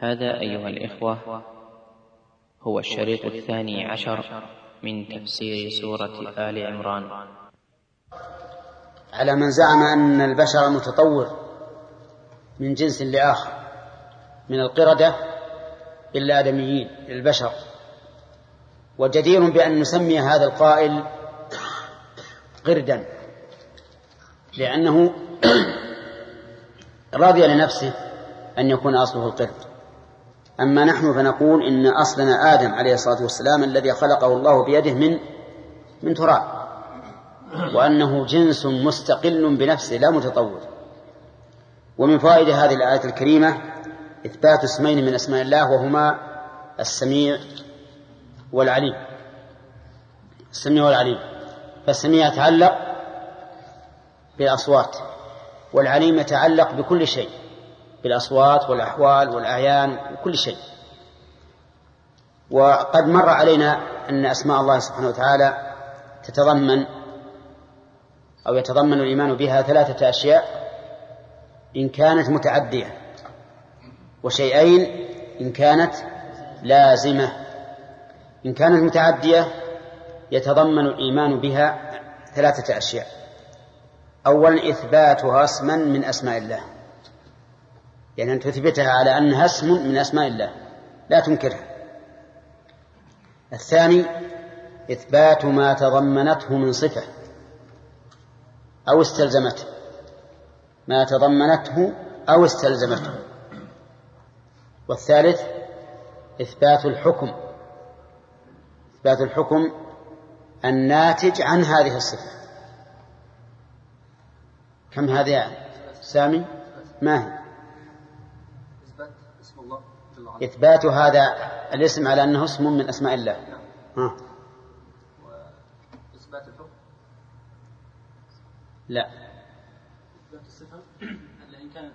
هذا أيها الإخوة هو الشريط الثاني عشر من تفسير سورة آل عمران. على من زعم أن البشر متطور من جنس لآخر من القردة إلا آدميين البشر وجدير بأن نسمي هذا القائل قردا لأنه رضي لنفسه أن يكون أصله القرد. أما نحن فنقول إن أصلنا آدم عليه الصلاة والسلام الذي خلقه الله بيده من من تراب وأنه جنس مستقل بنفسه لا متطور. ومن فوائد هذه الآية الكريمة إثبات اسمين من أسماء الله وهما السميع والعليم. السميع والعليم. فالسميع يتعلق بالأصوات والعليم يتعلق بكل شيء. بالأصوات والأحوال والأعيان وكل شيء. وقد مر علينا أن أسماء الله سبحانه وتعالى تتضمن أو يتضمن الإيمان بها ثلاثة أشياء. إن كانت متعدية وشيئين إن كانت لازمة. إن كانت متعدية يتضمن الإيمان بها ثلاثة أشياء. أولا إثباتها اسما من أسماء الله. يعني أن تثبتها على أنها اسم من أسماء الله. لا تنكرها. الثاني إثبات ما تضمنته من صفة أو استلزمته. ما تضمنته أو استلزمته. والثالث إثبات الحكم. إثبات الحكم الناتج عن هذه الصفة. كم هذه يعني؟ سامي؟ ما هي؟ إثبات هذا الاسم على أنه اسم من أسماء الله. ها. إثبات الحكم؟ لا. إثبات الصفة؟ إن كانت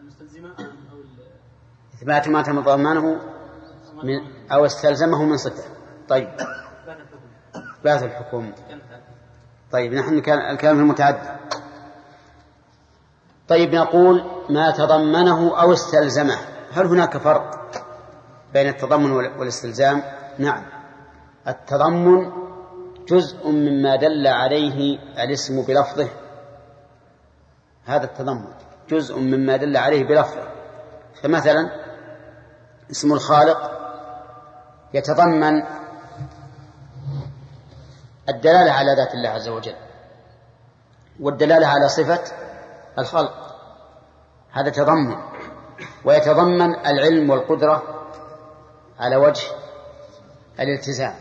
المستلزمة أو إثبات ما تضمنه من أو استلزمه من صفة. طيب. إثبات الحكم. طيب نحن كان الكلام المتعدد. طيب نقول ما تضمنه أو استلزمه. هل هناك فرق بين التضمن والاستلزام؟ نعم. التضمن جزء مما دل عليه الاسم بلفظه. هذا التضمن جزء مما دل عليه بلفظه. فمثلا اسم الخالق يتضمن الدلالة على ذات الله عز وجل والدلالة على صفة الخلق. هذا تضمن. ويتضمن العلم والقدرة على وجه الالتزام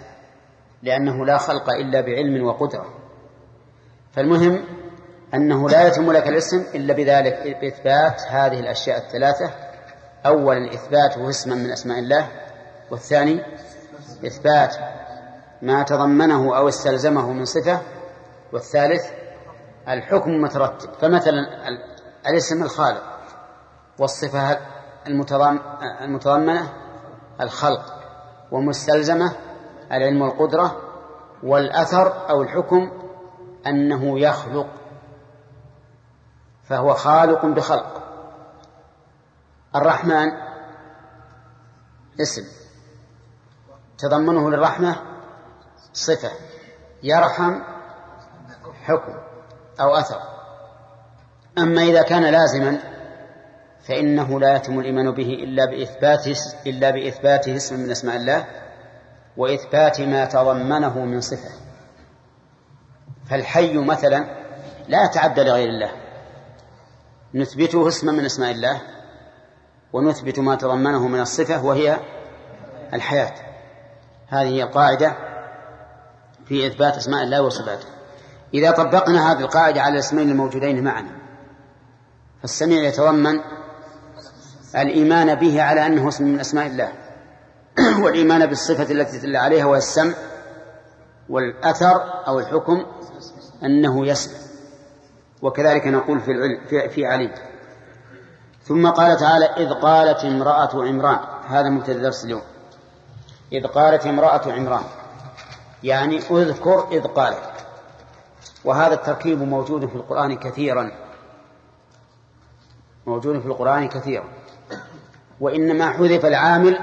لأنه لا خلق إلا بعلم وقدرة. فالمهم أنه لا يتم لك الاسم إلا بذلك بإثبات هذه الأشياء الثلاثة. أولا إثباته اسما من أسماء الله والثاني إثبات ما تضمنه أو استلزمه من صفة والثالث الحكم المترتب. فمثلا الاسم الخالق. والصفة المتضمنة الخلق ومستلزمة العلم والقدرة والأثر أو الحكم أنه يخلق فهو خالق بخلق. الرحمن اسم تضمنه للرحمة صفة يرحم حكم أو أثر. أما إذا كان لازما فإنه لا يتم الإيمان به إلا بإثباته إلا بإثباته اسم من أسماء الله وإثبات ما تضمنه من صفة. فالحي مثلا لا يتعدى لغير الله. نثبته اسما من أسماء الله ونثبت ما تضمنه من الصفة وهي الحياة. هذه هي القاعدة في إثبات أسماء الله وصفاته. إذا طبقنا هذه القاعدة على الاسمين الموجودين معنا فالسميع يتضمن الإيمان به على أنه اسم من أسماء الله. والإيمان بالصفة التي تدل عليها وهي السمع والأثر أو الحكم أنه يسمع. وكذلك نقول في في, في علي ثم قال تعالى إذ قالت امرأة عمران هذا مبتدأ درس اليوم. إذ قالت امرأة عمران يعني اذكر إذ قالت. وهذا التركيب موجود في القرآن كثيرا. موجود في القرآن كثيرا. وإنما حذف العامل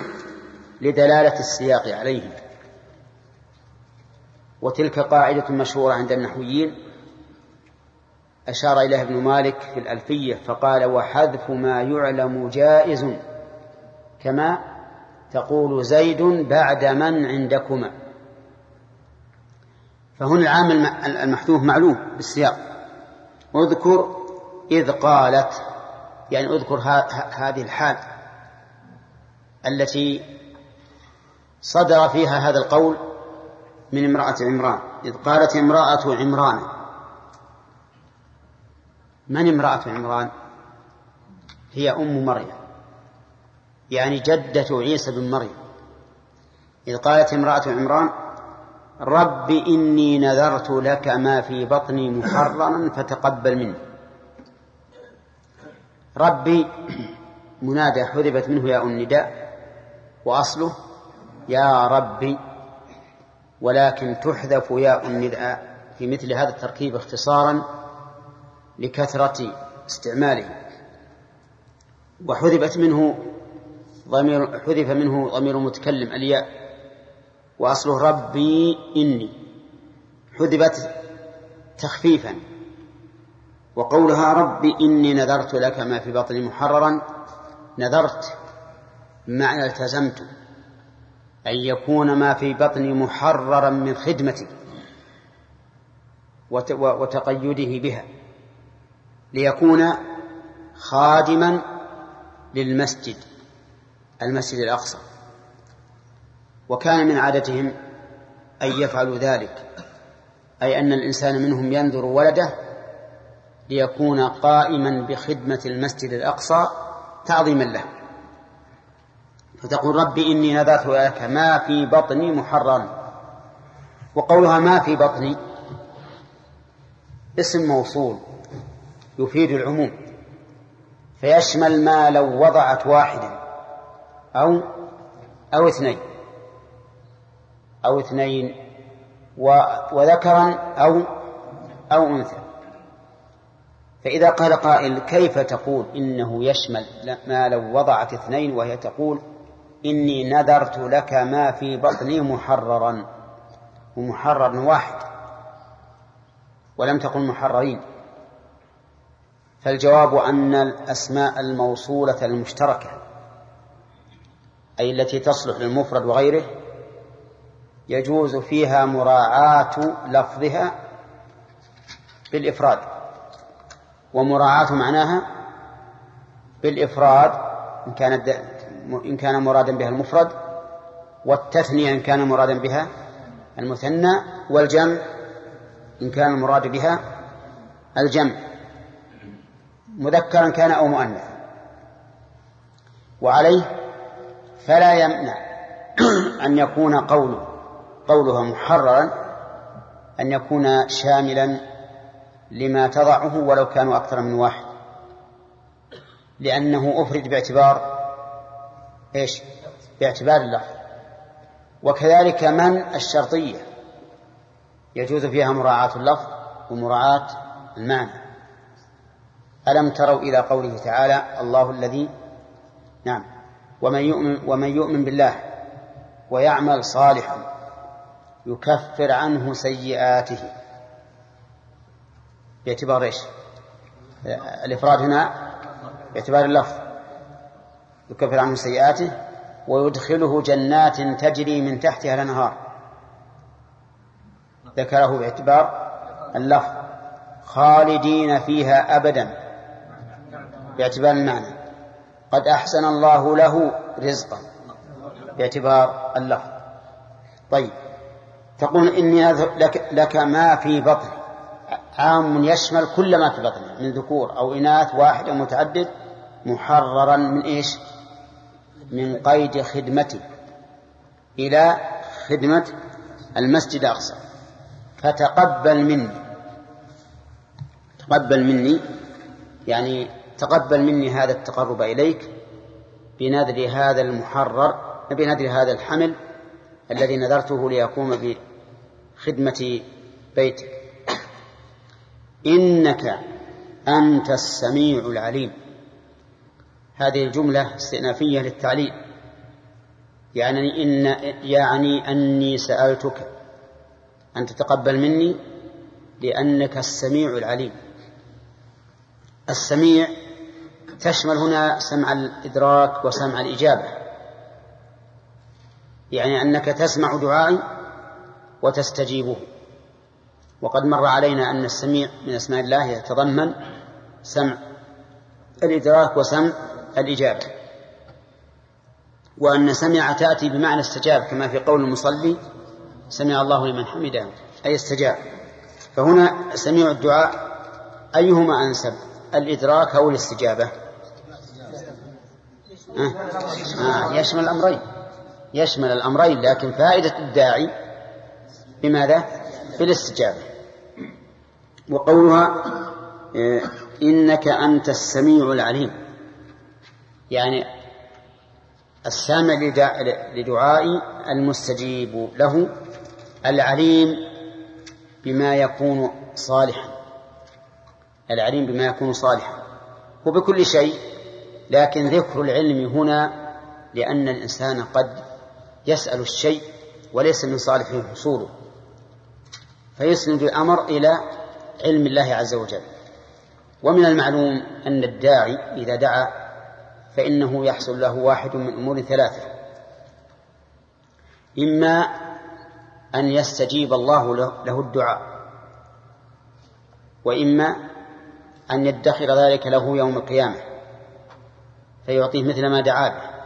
لدلالة السياق عليه. وتلك قاعدة مشهورة عند النحويين. أشار إليها ابن مالك في الألفية فقال وحذف ما يعلم جائز كما تقول زيد بعد من عندكما. فهنا العامل المحذوف معلوم بالسياق. اذكر إذ قالت يعني أذكر هذه الحال التي صدر فيها هذا القول من امرأة عمران إذ قالت امرأة عمران من امرأة عمران؟ هي أم مريم يعني جدة عيسى بن مريم. إذ قالت امرأة عمران رب إني نذرت لك ما في بطني محررا فتقبل مني. ربي منادى حذفت منه ياء النداء وأصله يا ربي ولكن تحذف ياء النداء في مثل هذا التركيب اختصارا لكثرة استعماله. وحذفت منه ضمير حذف منه ضمير متكلم الياء وأصله ربي إني. حذفت تخفيفا. وقولها ربي إني نذرت لك ما في بطني محررا نذرت معنى التزمت أن يكون ما في بطني محررا من خدمتي وتقيده بها ليكون خادما للمسجد المسجد الأقصى. وكان من عادتهم أن يفعلوا ذلك أي أن الإنسان منهم ينذر ولده ليكون قائما بخدمة المسجد الأقصى تعظيما له. فتقول ربي إني نذرت لك ما في بطني محررا. وقولها ما في بطني. اسم موصول يفيد العموم. فيشمل ما لو وضعت واحدا. أو أو اثنين. أو اثنين وذكرا أو أو أنثى. فإذا قال قائل كيف تقول؟ إنه يشمل. ما لو وضعت اثنين وهي تقول إني نذرت لك ما في بطني محررا. ومحرر واحد. ولم تقل محررين. فالجواب أن الأسماء الموصولة المشتركة أي التي تصلح للمفرد وغيره يجوز فيها مراعاة لفظها بالإفراد. ومراعاة معناها بالإفراد إن كانت إن كان مرادا بها المفرد والتثنية إن كان مرادا بها المثنى والجمع إن كان المراد بها الجمع. مذكرا كان أو مؤنثا. وعليه فلا يمنع أن يكون قوله قولها محررا أن يكون شاملا لما تضعه ولو كانوا أكثر من واحد. لأنه أفرد باعتبار إيش؟ باعتبار اللفظ وكذلك من؟ الشرطية. يجوز فيها مراعاة اللفظ ومراعاة المعنى. ألم تروا إلى قوله تعالى الله الذي؟ نعم. ومن يؤمن ومن يؤمن بالله ويعمل صالحا يكفر عنه سيئاته. باعتبار إيش؟ الإفراد هنا باعتبار اللفظ. يكفر عنه سيئاته ويدخله جنات تجري من تحتها الأنهار. ذكره باعتبار اللفظ. خالدين فيها أبدا. باعتبار المعنى. قد أحسن الله له رزقا. باعتبار اللفظ. طيب. تقول إني لك, لك ما في بطني عام يشمل كل ما في بطني من ذكور أو إناث واحد أو متعدد محررا من إيش؟ من قيد خدمته إلى خدمة المسجد الأقصى. فتقبل مني. تقبل مني يعني تقبل مني هذا التقرب إليك بنذر هذا المحرر بنذر هذا الحمل الذي نذرته ليقوم بخدمة بيتك. إنك أنت السميع العليم. هذه الجملة استئنافية للتعليل. يعني إن يعني أني سألتك. أن تتقبل مني لأنك السميع العليم. السميع تشمل هنا سمع الإدراك وسمع الإجابة. يعني أنك تسمع دعائي وتستجيبه. وقد مر علينا أن السميع من أسماء الله يتضمن سمع الإدراك وسمع الإجابة وأن سمع تأتي بمعنى استجاب كما في قول المصلي سمع الله لمن حمده أي استجاب فهنا سميع الدعاء أيهما أنسب الإدراك أو الاستجابة آه. آه. يشمل الأمرين يشمل الأمرين لكن فائدة الداعي بماذا بالاستجابة وقولها آه، إنك أنت السميع العليم. يعني السامع لدعائي المستجيب له العليم بما يكون صالحا. العليم بما يكون صالحا. وبكل شيء لكن ذكر العلم هنا لأن الإنسان قد يسأل الشيء وليس من صالحه حصوله. فيسند الأمر إلى علم الله عز وجل. ومن المعلوم أن الداعي إذا دعا فإنه يحصل له واحد من أمور ثلاثة. إما أن يستجيب الله له الدعاء وإما أن يدخر ذلك له يوم القيامة فيعطيه مثل ما دعا به.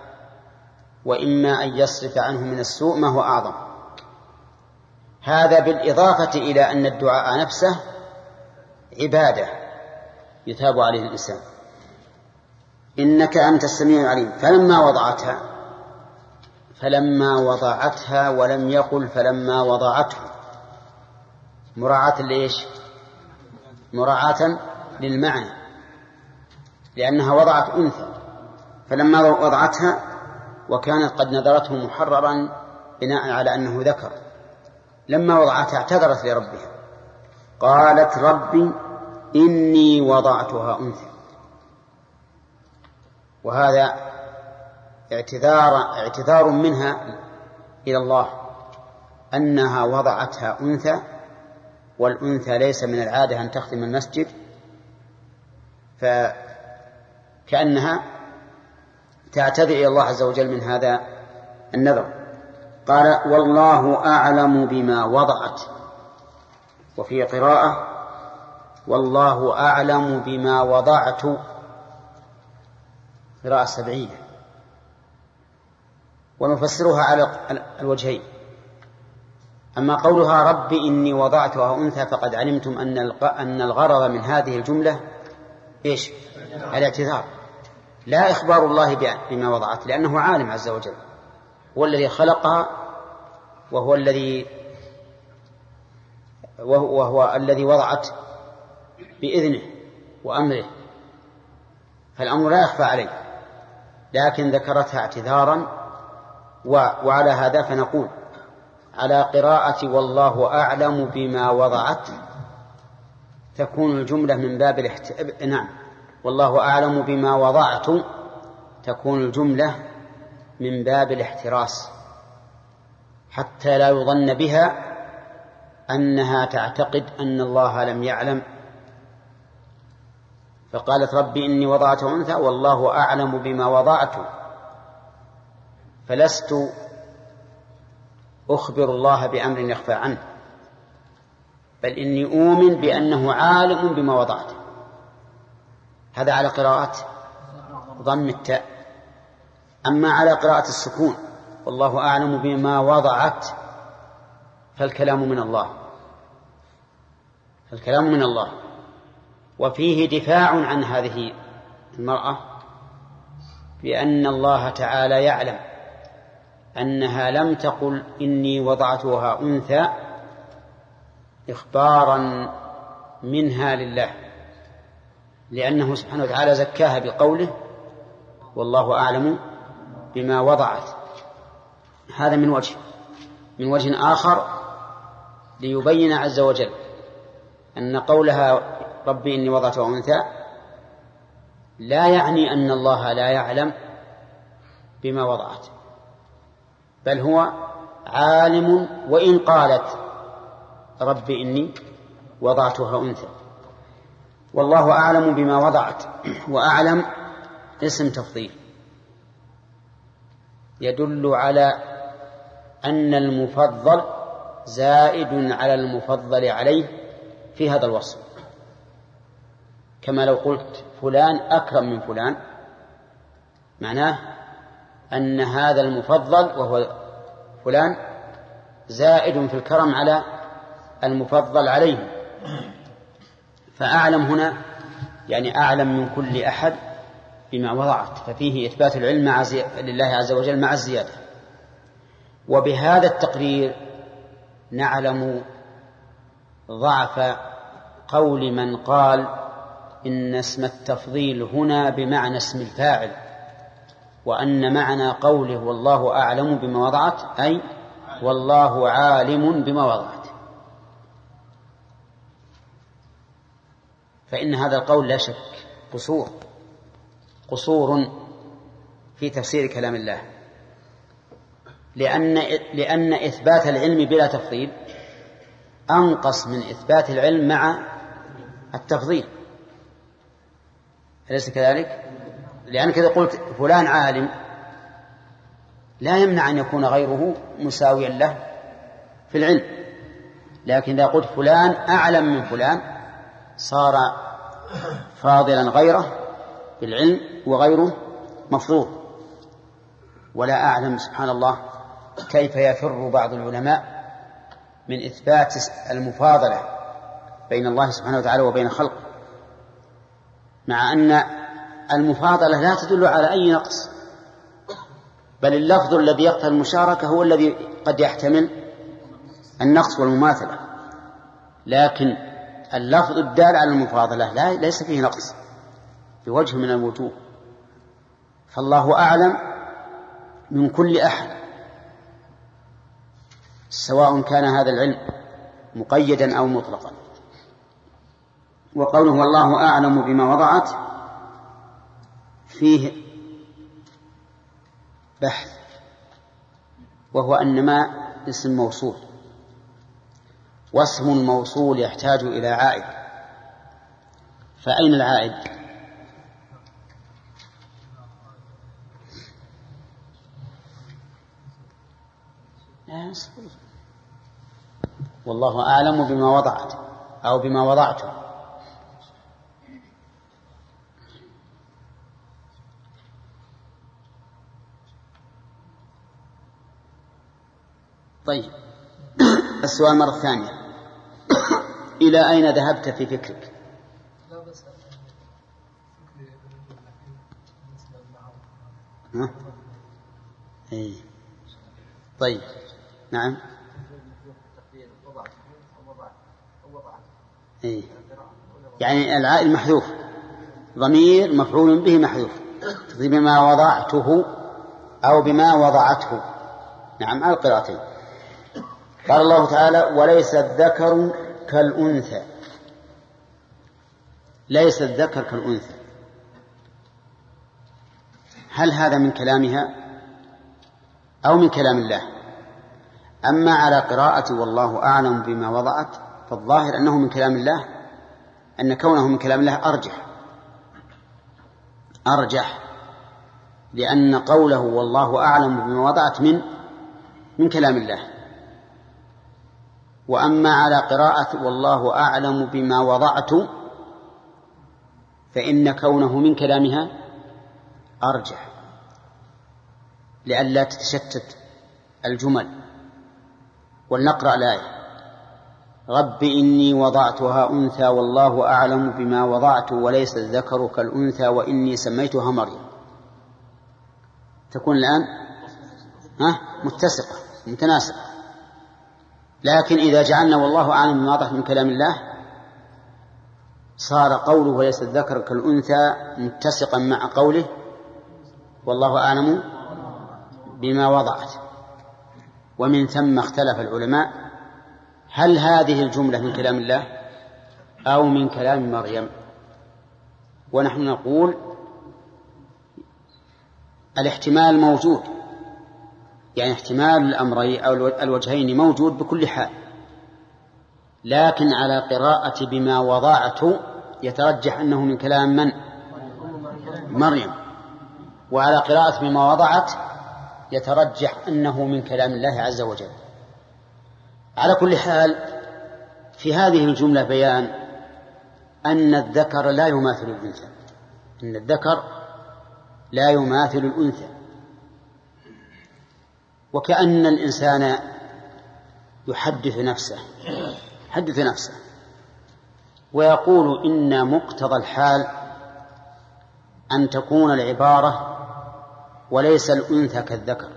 وإما أن يصرف عنه من السوء ما هو أعظم. هذا بالإضافة إلى أن الدعاء نفسه عبادة يثاب عليه الإنسان إنك أنت السميع العليم. فلما وضعتها فلما وضعتها ولم يقل فلما وضعته. مراعاة لإيش؟ مراعاة للمعنى. لأنها وضعت أنثى. فلما وضعتها وكانت قد نذرته محررا بناء على أنه ذكر. لما وضعتها اعتذرت لربها. قالت ربي إني وضعتها أنثى. وهذا اعتذار اعتذار منها إلى الله أنها وضعتها أنثى والأنثى ليس من العادة أن تخدم المسجد فكأنها تعتذر إلى الله عز وجل من هذا النذر. قال والله أعلم بما وضعت وفي قراءة والله أعلم بما وضعت. قراءة سبعية. ونفسرها على الوجهين. أما قولها رب إني وضعتها أنثى فقد علمتم أن أن الغرض من هذه الجملة إيش؟ الاعتذار. لا إخبار الله بما وضعت لأنه عالم عز وجل. هو الذي خلقها وهو الذي وهو, وهو الذي وضعت بإذنه وأمره. فالأمر لا يخفى عليه لكن ذكرتها اعتذارا وعلى هذا فنقول على قراءة والله أعلم بما وضعت تكون الجملة من باب الاحت... نعم والله أعلم بما وضعت تكون الجملة من باب الاحتراس حتى لا يظن بها أنها تعتقد أن الله لم يعلم. فقالت ربي إني وضعت أنثى والله أعلم بما وضعت. فلست أخبر الله بأمر يخفى عنه بل إني أؤمن بأنه عالم بما وضعت. هذا على قراءة ضم التاء. أما على قراءة السكون والله أعلم بما وضعت. فالكلام من الله. فالكلام من الله. وفيه دفاع عن هذه المرأة بأن الله تعالى يعلم أنها لم تقل إني وضعتها أنثى إخبارا منها لله لأنه سبحانه وتعالى زكاها بقوله والله أعلم بما وضعت. هذا من وجه من وجه آخر ليبين عز وجل أن قولها ربي إني وضعتها أنثى لا يعني أن الله لا يعلم بما وضعت بل هو عالم وإن قالت رب إني وضعتها أنثى. والله أعلم بما وضعت وأعلم اسم تفضيل. يدل على أن المفضل زائد على المفضل عليه في هذا الوصف كما لو قلت فلان أكرم من فلان معناه أن هذا المفضل وهو فلان زائد في الكرم على المفضل عليه فأعلم هنا يعني أعلم من كل أحد بما وضعت ففيه إثبات العلم مع. لله عز وجل مع الزيادة وبهذا التقرير نعلم ضعف قول من قال إن اسم التفضيل هنا بمعنى اسم الفاعل وأن معنى قوله والله أعلم بما وضعت أي والله عالم بما وضعت. فإن هذا القول لا شك قصور قصور في تفسير كلام الله. لأن لأن إثبات العلم بلا تفضيل أنقص من إثبات العلم مع التفضيل. أليس كذلك؟ لأنك إذا قلت فلان عالم لا يمنع أن يكون غيره مساويا له في العلم. لكن إذا قلت فلان أعلم من فلان صار فاضلا غيره في العلم وغيره مفضول ولا أعلم سبحان الله كيف يفر بعض العلماء من إثبات المفاضلة بين الله سبحانه وتعالى وبين خلقه مع أن المفاضلة لا تدل على أي نقص بل اللفظ الذي يقتضي المشاركة هو الذي قد يحتمل النقص والمماثلة. لكن اللفظ الدال على المفاضلة لا ليس فيه نقص بوجه من الوجوه. فالله أعلم من كل أحد سواء كان هذا العلم مقيدا أو مطلقا. وقوله والله أعلم بما وضعت فيه بحث وهو أن ما اسم موصول واسم الموصول يحتاج إلى عائد. فأين العائد؟ والله أعلم بما وضعت أو بما وضعته طيب. السؤال مرة ثانية. إلى أين ذهبت في فكرك؟ ها؟ إيه. طيب. نعم. إيه. يعني العائل محذوف. ضمير مفعول به محذوف. بما وضعته أو بما وضعته. نعم على القراءتين. قال الله تعالى وليس الذكر كالأنثى. ليس الذكر كالأنثى. هل هذا من كلامها أو من كلام الله؟ أما على قراءة والله أعلم بما وضعت فالظاهر أنه من كلام الله أن كونه من كلام الله أرجح. أرجح. لأن قوله والله أعلم بما وضعت من من كلام الله. وأما على قراءة والله أعلم بما وضعت فإن كونه من كلامها أرجح. لئلا تتشتت الجمل. ولنقرأ الآية. رب إني وضعتها أنثى والله أعلم بما وضعت وليس الذكر كالأنثى وإني سميتها مريم. تكون الآن؟ ها؟ متسقة متناسقة. لكن إذا جعلنا والله أعلم بما وضعت من كلام الله صار قوله وليس الذكر كالأنثى متسقا مع قوله والله أعلم بما وضعت. ومن ثم اختلف العلماء هل هذه الجملة من كلام الله أو من كلام مريم؟ ونحن نقول الاحتمال موجود. يعني احتمال الأمرين أو الوجهين موجود بكل حال. لكن على قراءة بما وضعت يترجح أنه من كلام من؟ مريم. وعلى قراءة بما وضعت يترجح أنه من كلام الله عز وجل. على كل حال في هذه الجملة بيان أن الذكر لا يماثل الأنثى. أن الذكر لا يماثل الأنثى. وكأن الإنسان يحدث نفسه يحدث نفسه ويقول إن مقتضى الحال أن تكون العبارة وليس الأنثى كالذكر.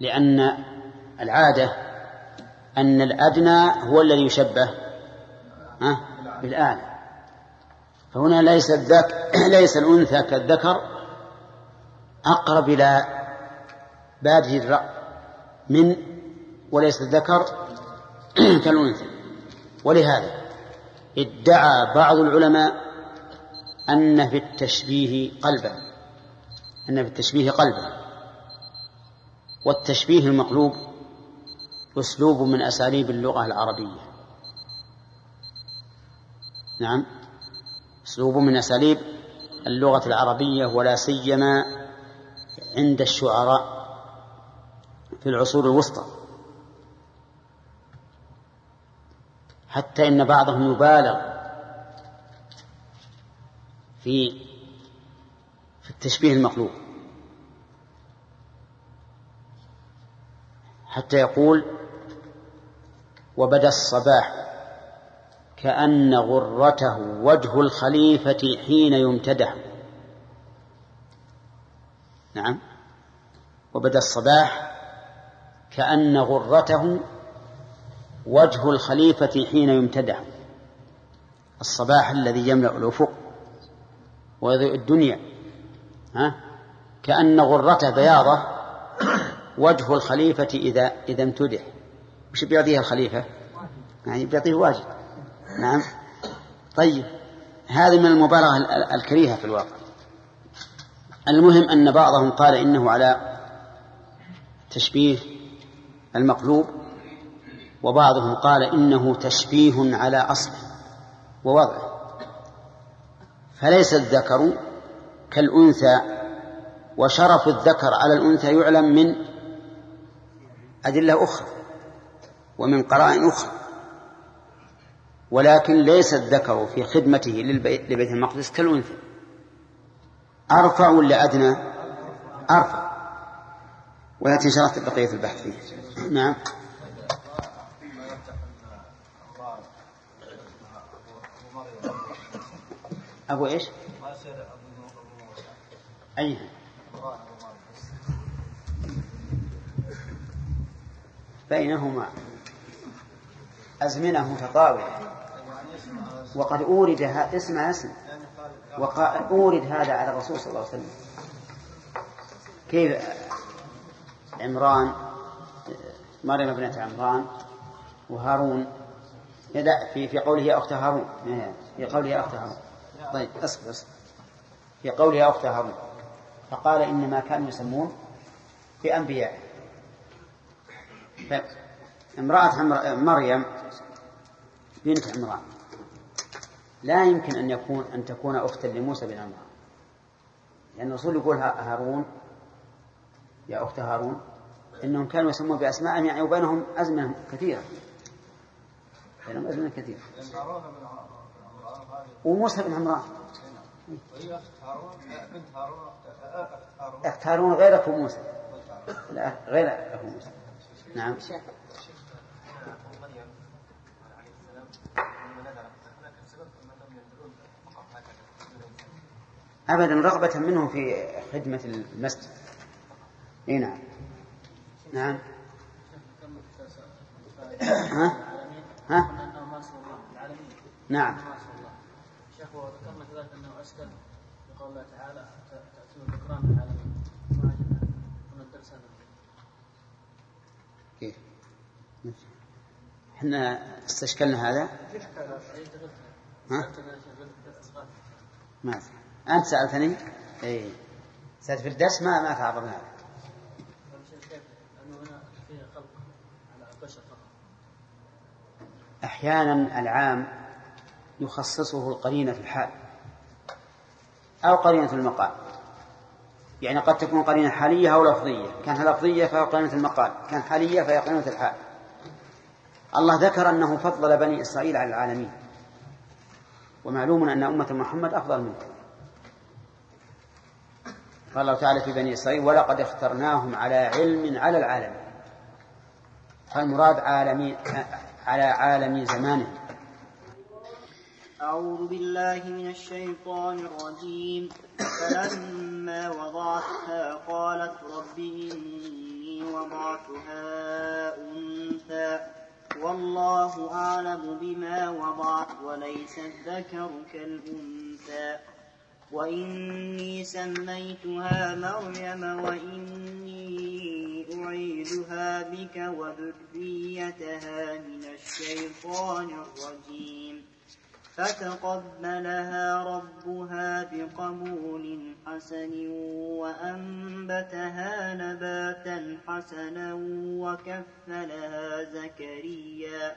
لأن العادة أن الأدنى هو الذي يشبه بالآلة فهنا ليس الذك ليس الأنثى كالذكر أقرب إلى بادئ الرأي من وليس الذكر كالأنثى. ولهذا ادعى بعض العلماء أن في التشبيه قلبا أن في التشبيه قلبا والتشبيه المقلوب أسلوب من أساليب اللغة العربية. نعم. أسلوب من أساليب اللغة العربية ولا سيما عند الشعراء في العصور الوسطى. حتى إن بعضهم يبالغ في في التشبيه المقلوب حتى يقول وبدأ الصباح كأن غرته وجه الخليفة حين يمتدح. نعم. وبدأ الصباح كأن غرته وجه الخليفة حين يمتدح. الصباح الذي يملأ الأفق ويضيء الدنيا. ها؟ كأن غرته بياضة وجه الخليفة إذا إذا امتدح. وش بيعطيها الخليفة؟ يعني بيعطيه واجد نعم. طيب. هذه من المبالغة الكريهة في الواقع. المهم أن بعضهم قال إنه على تشبيه المقلوب وبعضهم قال إنه تشبيه على أصله ووضعه فليس الذكر كالأنثى وشرف الذكر على الأنثى يعلم من أدلة أخرى. ومن قرائن أخرى. ولكن ليس الذكر في خدمته لبيت المقدس كالأنثى. أرفع ولا أدنى؟ أرفع. ويأتي شرط بقية البحث فيه. نعم. أبو إيش؟ أي بينهما. أزمنة متطاولة. وقد أورد اسمع اسم وقد أورد هذا على الرسول صلى الله عليه وسلم. كيف؟ عمران مريم ابنة عمران وهارون. في في قوله يا أخت هارون. في قوله يا أخت هارون. طيب اصبر اصبر في قوله يا أخت هارون. فقال إنما كانوا يسمون بأنبياء. امرأة مريم بنت عمران. لا يمكن أن يكون أن تكون أختا لموسى بن عمران. لأن الرسول يقول هارون يا أخت هارون إنهم كانوا يسمون بأسماء يعني وبينهم أزمنة كثيرة. بينهم أزمنة كثيرة. وموسى بن عمران. أخت هارون أخت هارون غير أخو موسى لا غير أخو موسى. نعم. أبدا رغبة منهم في خدمة المسجد. إي نعم. نعم. ها؟ ها؟ نعم. شيخ وذكرنا كذلك انه الله تعالى تاتون الذكران العالمين ما الدرس هذا كيف؟ إحنا استشكلنا هذا ها؟ ما أنت سألتني؟ إيه. سألت في الدرس ما ما تعرضنا له أحيانا العام يخصصه القرينة في الحال أو قرينة المقال. يعني قد تكون قرينة حالية أو لفظية. كان لفظية فهي قرينة المقال. كان حالية فهي قرينة الحال. الله ذكر أنه فضل بني إسرائيل على العالمين. ومعلوم أن أمة محمد أفضل منه. قال الله تعالى في بني إسرائيل ولقد اخترناهم على علم على العالمين. فالمراد عالمي على عالم زمانه. أعوذ بالله من الشيطان الرجيم. فلما وضعتها قالت رب إني وضعتها أنثى والله أعلم بما وضعت وليس الذكر كالأنثى. وإني سميتها مريم وإني أعيدها بك وذريتها من الشيطان الرجيم فتقبلها ربها بقبول حسن وأنبتها نباتا حسنا وكفلها زكريا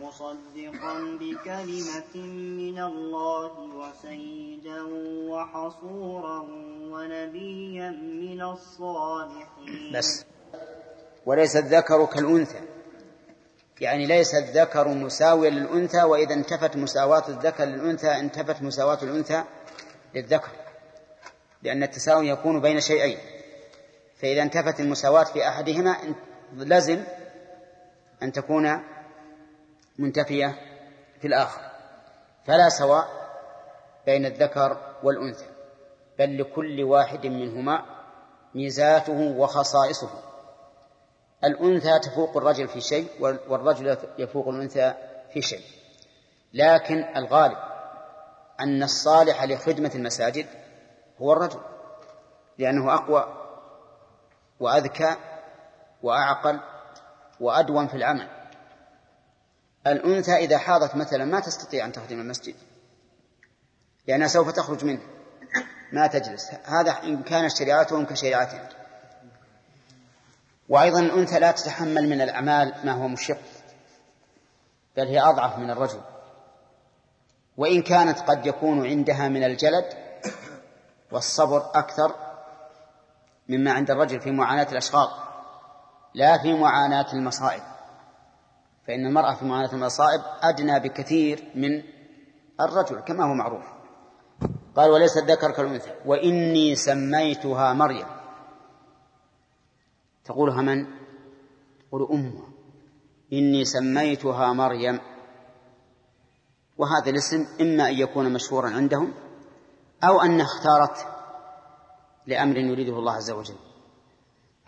مصدقا بكلمة من الله وسيدا وحصورا ونبيا من الصالحين. بس. وليس الذكر كالأنثى. يعني ليس الذكر مساويا للأنثى وإذا انتفت مساواة الذكر للأنثى انتفت مساواة الأنثى للذكر. لأن التساوي يكون بين شيئين. فإذا انتفت المساواة في أحدهما لزم أن تكون منتفية في الآخر فلا سواء بين الذكر والأنثى بل لكل واحد منهما ميزاته وخصائصه. الأنثى تفوق الرجل في شيء والرجل يفوق الأنثى في شيء. لكن الغالب أن الصالح لخدمة المساجد هو الرجل لأنه أقوى وأذكى وأعقل وأدوم في العمل. الأنثى إذا حاضت مثلا ما تستطيع أن تخدم المسجد لأنها سوف تخرج منه. ما تجلس. هذا إن كانت شريعتهم كشريعتنا وأيضا الأنثى لا تتحمل من الأعمال ما هو مشق بل هي أضعف من الرجل. وإن كانت قد يكون عندها من الجلد والصبر أكثر مما عند الرجل في معاناة الأشغال لا في معاناة المصائب. فإن المرأة في معاناة المصائب أدنى بكثير من الرجل كما هو معروف. قال وليس الذكر كالأنثى وإني سميتها مريم. تقولها من؟ تقول أمها إني سميتها مريم. وهذا الاسم إما أن يكون مشهورا عندهم أو أنها اختارت لأمر يريده الله عز وجل.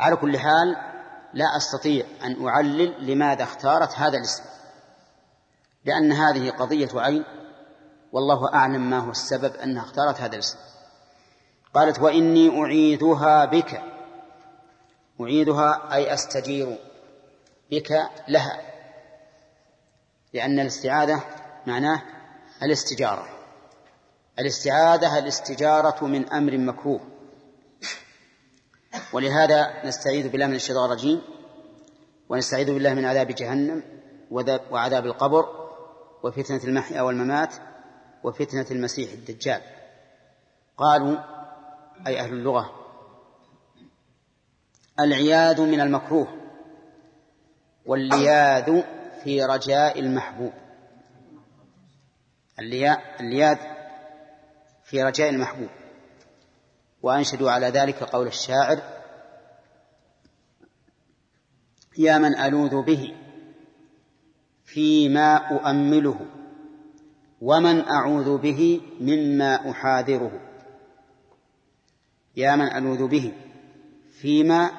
على كل حال لا أستطيع أن أعلل لماذا اختارت هذا الاسم لأن هذه قضية عين والله أعلم ما هو السبب أنها اختارت هذا الاسم. قالت وإني أعيذها بك. أعيدها أي أستجير بك لها لأن الاستعاذة معناه الاستجارة. الاستعاذة الاستجارة من أمر مكروه. ولهذا نستعيذ بالله من الشيطان الرجيم ونستعيذ بالله من عذاب جهنم وعذاب القبر وفتنة المحيا والممات وفتنة المسيح الدجال. قالوا أي أهل اللغة العياذ من المكروه واللياذ في رجاء المحبوب. اللياذ في رجاء المحبوب. وأنشدوا على ذلك قول الشاعر يا من ألوذ به فيما أؤمله ومن أعوذ به مما أحاذره. يا من ألوذ به فيما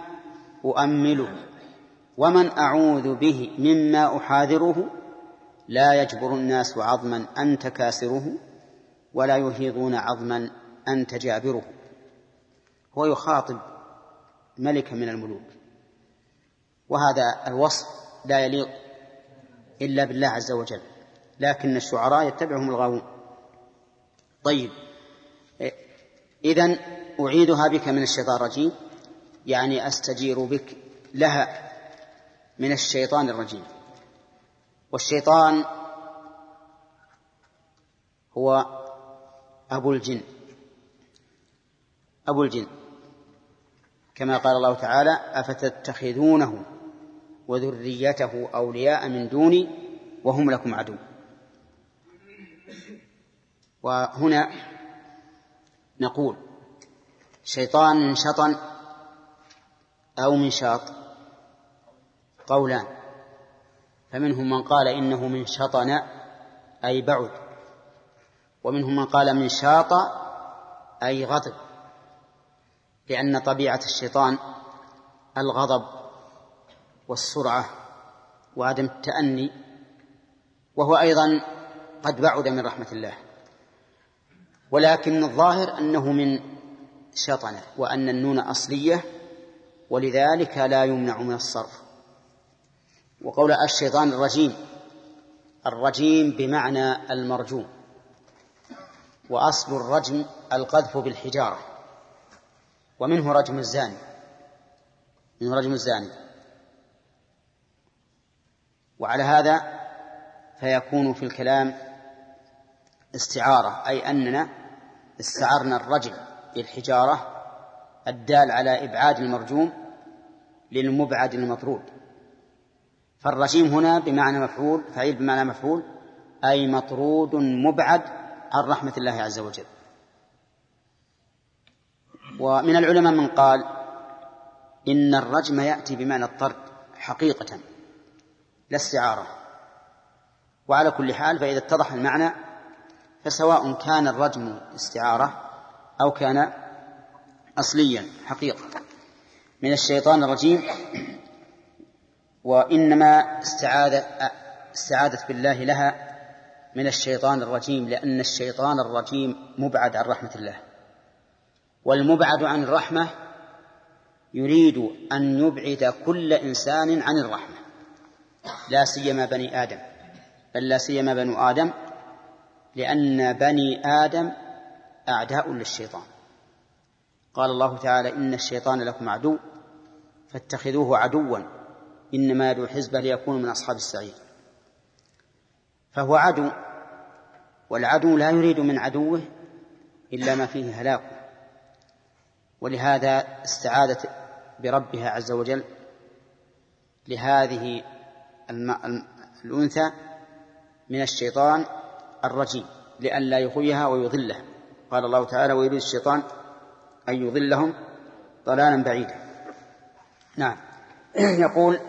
أؤمله ومن أعوذ به مما أحاذره. لا يجبر الناس عظما أنت كاسره ولا يهيضون عظما أنت جابره هو يخاطب ملكا من الملوك. وهذا الوصف لا يليق إلا بالله عز وجل لكن الشعراء يتبعهم الغاوون. طيب إذن أعيدها بك من الشيطان الرجيم يعني أستجير بك لها من الشيطان الرجيم. والشيطان هو أبو الجن. أبو الجن. كما قال الله تعالى أفتتخذونه وذريته أولياء من دوني وهم لكم عدو. وهنا نقول شيطان من شطن أو من شاط قولان. فمنهم من قال إنه من شطن أي بعد. ومنهم من قال من شاط أي غضب. لأن طبيعة الشيطان الغضب والسرعة وعدم التأني وهو أيضا قد بعد من رحمة الله. ولكن الظاهر أنه من شطنة وأن النون أصلية ولذلك لا يمنع من الصرف. وقول الشيطان الرجيم الرجيم بمعنى المرجوم وأصل الرجم القذف بالحجارة. ومنه رجم الزاني. منه رجم الزاني. وعلى هذا فيكون في الكلام استعارة أي أننا استعرنا الرجم بالحجارة الدال على إبعاد المرجوم للمبعد المطرود. فالرجيم هنا بمعنى مفعول فعيل بمعنى مفعول أي مطرود مبعد عن رحمة الله عز وجل. ومن العلماء من قال إن الرجم يأتي بمعنى الطرد حقيقة لا استعارة. وعلى كل حال فإذا اتضح المعنى فسواء كان الرجم استعارة أو كان أصليا حقيقة. من الشيطان الرجيم وإنما استعاذ استعاذت بالله لها من الشيطان الرجيم لأن الشيطان الرجيم مبعد عن رحمة الله. والمبعد عن الرحمة يريد أن يبعد كل إنسان عن الرحمة. لا سيما بني آدم. بل لا سيما بنو آدم لأن بني آدم أعداء للشيطان. قال الله تعالى إن الشيطان لكم عدو فاتخذوه عدوا إنما يدعو حزبه ليكونوا من أصحاب السعير. فهو عدو والعدو لا يريد من عدوه إلا ما فيه هلاكه ولهذا استعاذت بربها عز وجل لهذه الأنثى من الشيطان الرجيم لئلا يغويها ويضلها. قال الله تعالى ويريد الشيطان أن يضلهم ضلالا بعيدا. نعم. يقول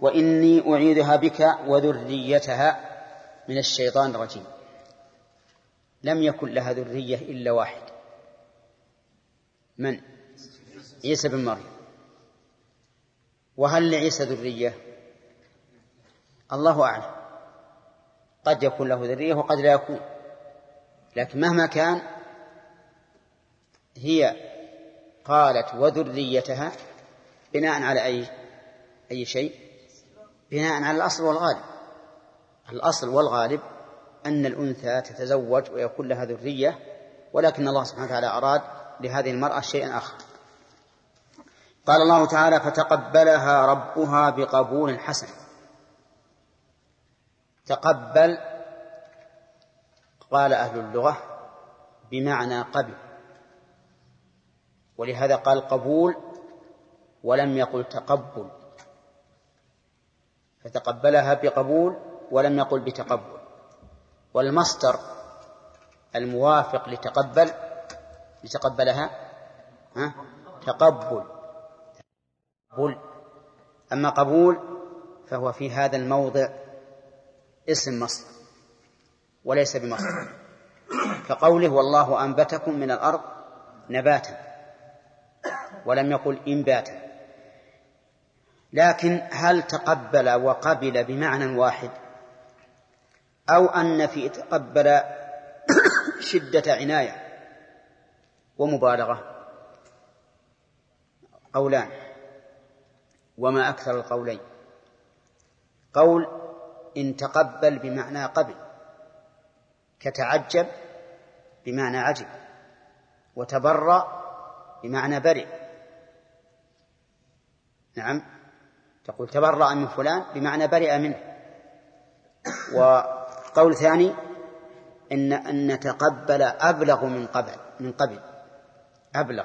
وإني أعيذها بك وذريتها من الشيطان الرجيم. لم يكن لها ذرية إلا واحد. من؟ عيسى بن مريم. وهل لعيسى ذرية؟ الله أعلم. قد يكون له ذرية وقد لا يكون. لكن مهما كان هي قالت وذريتها بناء على أي أي شيء؟ بناء على الأصل والغالب. الأصل والغالب أن الأنثى تتزوج ويكون لها ذرية ولكن الله سبحانه وتعالى أراد لهذه المرأة شيئا آخر. قال الله تعالى فتقبلها ربها بقبول حسن. تقبل قال أهل اللغة بمعنى قبل. ولهذا قال قبول ولم يقل تقبل. فتقبلها بقبول ولم يقل بتقبل. والمصدر الموافق لتقبل لتقبلها ها؟ تقبل. قبول. أما قبول فهو في هذا الموضع اسم مصدر وليس بمصدر. كقوله والله أنبتكم من الأرض نباتا ولم يقل إنباتا. لكن هل تقبل وقبل بمعنى واحد؟ أو أن في تقبل شدة عناية؟ ومبالغة. قولان. وما أكثر القولين. قول إن تقبل بمعنى قبل كتعجب بمعنى عجب وتبرأ بمعنى برئ. نعم. تقول تبرأ من فلان بمعنى برئ منه. وقول ثاني إن أن تقبل أبلغ من قبل من قبل. أبلغ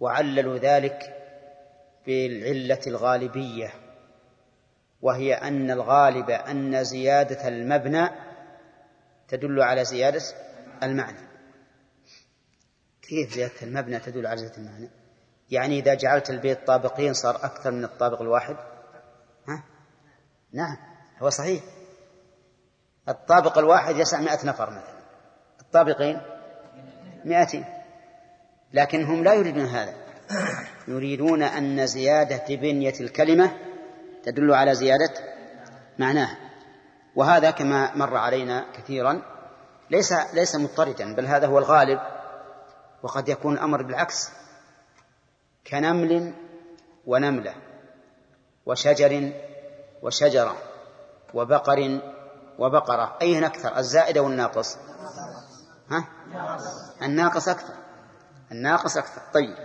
وعللوا ذلك بالعلة الغالبية وهي أن الغالب أن زيادة المبنى تدل على زيادة المعنى. كيف زيادة المبنى تدل على زيادة المعنى؟ يعني إذا جعلت البيت طابقين صار أكثر من الطابق الواحد؟ ها؟ نعم هو صحيح. الطابق الواحد يسع مئة نفر مثلا. الطابقين مئتين. لكنهم لا يريدون هذا. يريدون أن زيادة بنية الكلمة تدل على زيادة معناها. وهذا كما مر علينا كثيرا ليس ليس مضطردا بل هذا هو الغالب وقد يكون الأمر بالعكس. كنمل ونملة وشجر وشجرة وبقر وبقرة. أي أكثر؟ الزائد أو الناقص ها؟ الناقص أكثر. الناقص أكثر. طيب.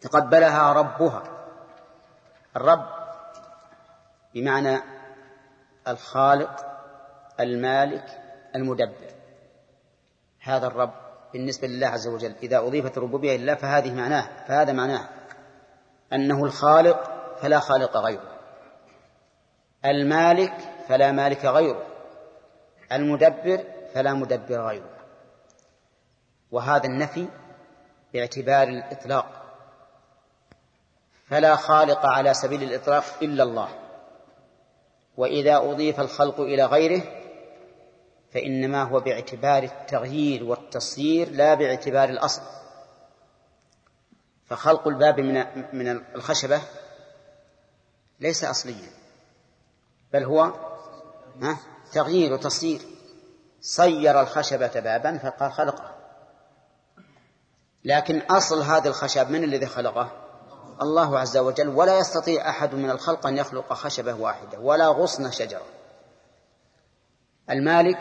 تقبلها ربها. الرب بمعنى الخالق المالك المدبر. هذا الرب بالنسبة لله عز وجل. إذا أضيفت الربوبية لله فهذه معناه فهذا معناه أنه الخالق فلا خالق غيره. المالك فلا مالك غيره. المدبر فلا مدبر غيره. وهذا النفي باعتبار الإطلاق. فلا خالق على سبيل الإطلاق إلا الله. وإذا أضيف الخلق إلى غيره فإنما هو باعتبار التغيير والتصيير لا باعتبار الأصل. فخلق الباب من من الخشبة ليس أصليا بل هو تغيير وتصيير. صير الخشبة بابا فقال خلقه. لكن أصل هذا الخشب من الذي خلقه؟ الله عز وجل. ولا يستطيع أحد من الخلق أن يخلق خشبة واحدة ولا غصن شجرة. المالك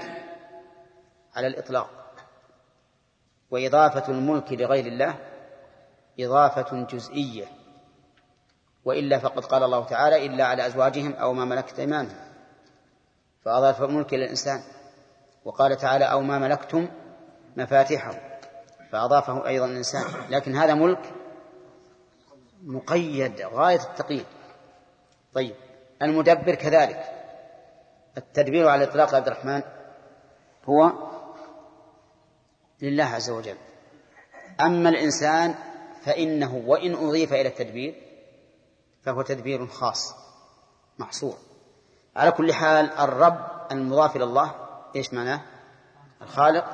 على الإطلاق. وإضافة الملك لغير الله إضافة جزئية. وإلا فقد قال الله تعالى إلا على أزواجهم أو ما ملكت أيمانهم. فأضاف الملك إلى الإنسان. وقال تعالى أو ما ملكتم مفاتحه فأضافه أيضا الإنسان. لكن هذا ملك مقيد غاية التقييد. طيب المدبر كذلك. التدبير على الإطلاق عبد الرحمن هو لله عز وجل. أما الإنسان فإنه وإن أضيف إلى التدبير فهو تدبير خاص محصور. على كل حال الرب المضاف إلى الله إيش معناه؟ الخالق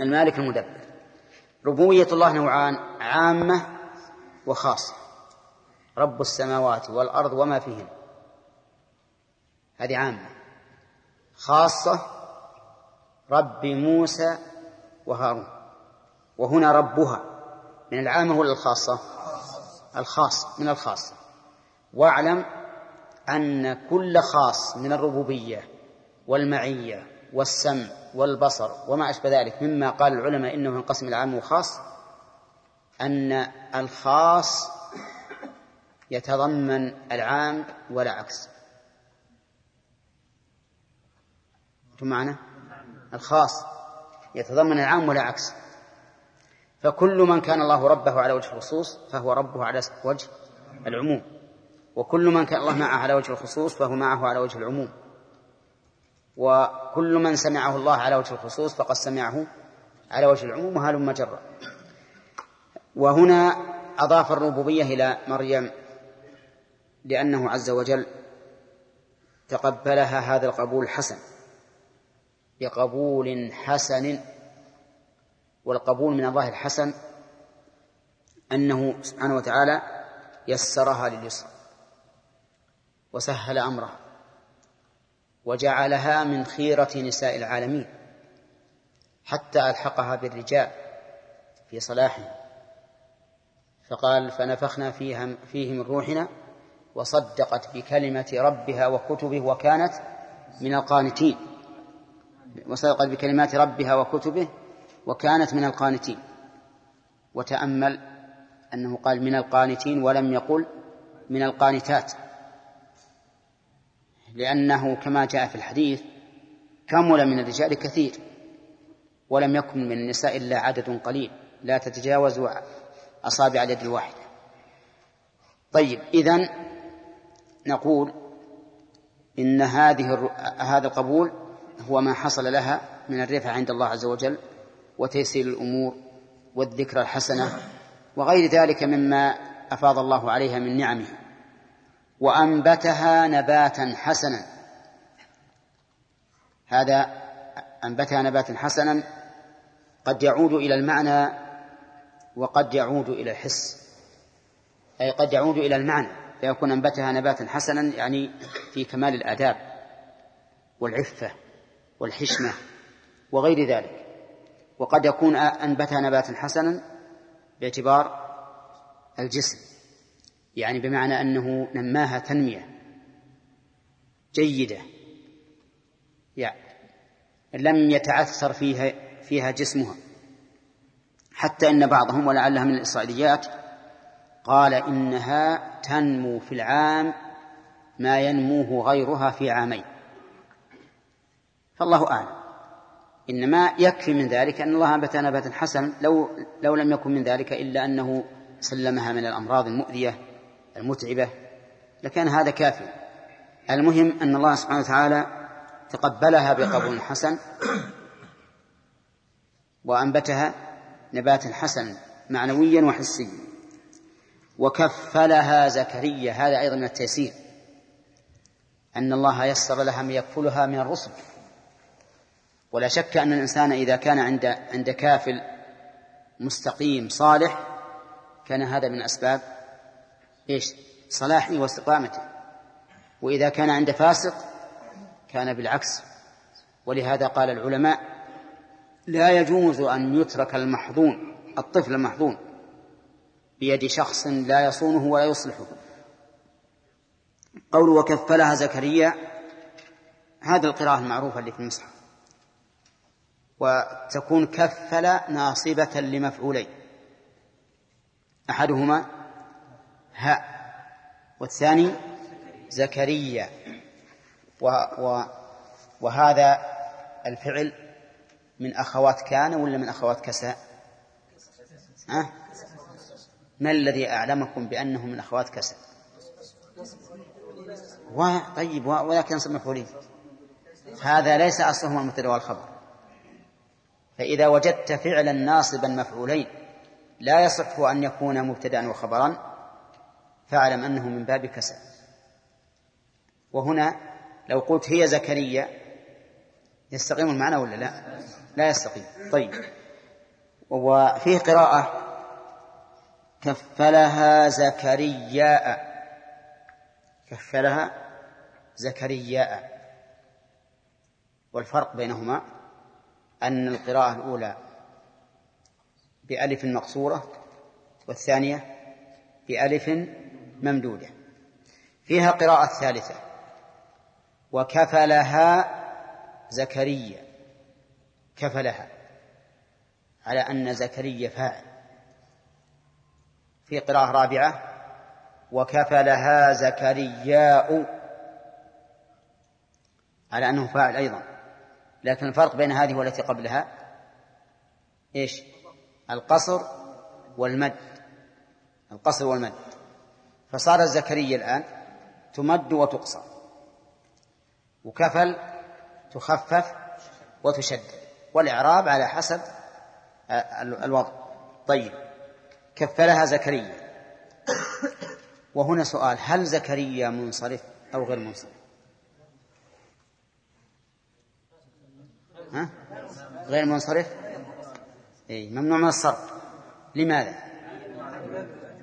المالك المدبر. ربوبية الله نوعان عامة وخاصة. رب السماوات والأرض وما فيهن. هذه عامة. خاصة رب موسى وهارون. وهنا ربها. من العامة ولا الخاصة؟ الخاص من الخاصة واعلم أن كل خاص من الربوبية والمعية والسمع والبصر وما أشبه ذلك مما قال العلماء إنه ينقسم إلى عام وخاص أن الخاص يتضمن العام ولا عكس أنتم معنا. الخاص يتضمن العام ولا عكس فكل من كان الله ربه على وجه الخصوص فهو ربه على وجه العموم وكل من كان الله معه على وجه الخصوص فهو معه على وجه العموم. وكل من سمعه الله على وجه الخصوص فقد سمعه على وجه العموم وهلم جرا وهنا أضاف الربوبية إلى مريم لأنه عز وجل تقبلها هذا القبول الحسن بقبول حسن والقبول من الله الحسن أنه سبحانه وتعالى يسرها لليسر وسهل أمرها. وجعلها من خيرة نساء العالمين حتى ألحقها بالرجال في صلاحهم. فقال فنفخنا فيها فيه من روحنا وصدقت بكلمة ربها وكتبه وكانت من القانتين. وصدقت بكلمات ربها وكتبه وكانت من القانتين. وتأمل أنه قال من القانتين ولم يقل من القانتات لأنه كما جاء في الحديث كمل من الرجال كثير ولم يكن من النساء إلا عدد قليل لا تتجاوز أصابع اليد الواحدة. طيب إذن نقول إن هذه هذا القبول هو ما حصل لها من الرفعة عند الله عز وجل وتيسير الأمور والذكرى الحسنة وغير ذلك مما أفاض الله عليها من نعمه. وأنبتها نباتا حسنا. هذا أنبتها نباتا حسنا قد يعود إلى المعنى وقد يعود إلى الحس. أي قد يعود إلى المعنى فيكون أنبتها نباتا حسنا يعني في كمال الآداب والعفة والحشمة وغير ذلك. وقد يكون أنبتها نباتا حسنا باعتبار الجسم. يعني بمعنى أنه نماها تنمية جيدة. يعني لم يتعثر فيها فيها جسمها. حتى إن بعضهم ولعلها من الإسرائيليات قال إنها تنمو في العام ما ينموه غيرها في عامين. فالله أعلم. إنما يكفي من ذلك أن الله أنبت نباتا حسنا لو لو لم يكن من ذلك إلا أنه سلمها من الأمراض المؤذية المتعبة لكان هذا كافي. المهم أن الله سبحانه وتعالى تقبلها بقبول حسن وأنبتها نباتا حسنا معنويا وحسيا. وكفلها زكريا هذا أيضا من التيسير. أن الله يسر لها من يكفلها من الرسل. ولا شك أن الإنسان إذا كان عند عند كافل مستقيم صالح كان هذا من أسباب إيش؟ صلاحه واستقامته وإذا كان عند فاسق كان بالعكس. ولهذا قال العلماء لا يجوز أن يترك المحظون الطفل المحظون بيد شخص لا يصونه ولا يصلحه. قول وكفلها زكريا هذا القراءة المعروفة اللي في المصحف. وتكون كفل ناصبة لمفعولين. أحدهما هاء والثاني زكريا. و و وهذا الفعل من أخوات كان ولا من أخوات كساء أه؟ ما الذي أعلمكم بأنه من أخوات كساء و... طيب ولكن ينصب مفعولين هذا ليس أصلهما المبتدأ والخبر. فإذا وجدت فعلا ناصبا مفعولين لا يصح أن يكون مبتدأ وخبرا. فاعلم أنه من باب كسر وهنا لو قلت هي زكريا يستقيم المعنى ولا لا؟ لا يستقيم. طيب. وفيه قراءة كفلها زكرياء كفلها زكرياء والفرق بينهما أن القراءة الأولى بألف مقصورة والثانية بألف ممدودة. فيها قراءة ثالثة. وكفلها زكريا. كفلها. على أن زكريا فاعل. في قراءة رابعة. وكفلها زكرياء. على أنه فاعل أيضا. لكن الفرق بين هذه والتي قبلها إيش؟ القصر والمد. القصر والمد. فصار زكريا الآن تمد وتقصر. وكفل تخفف وتشدد والإعراب على حسب الوضع. طيب. كفلها زكريا. وهنا سؤال هل زكريا منصرف أو غير منصرف؟ ها؟ غير منصرف؟ أي ممنوع من الصرف. لماذا؟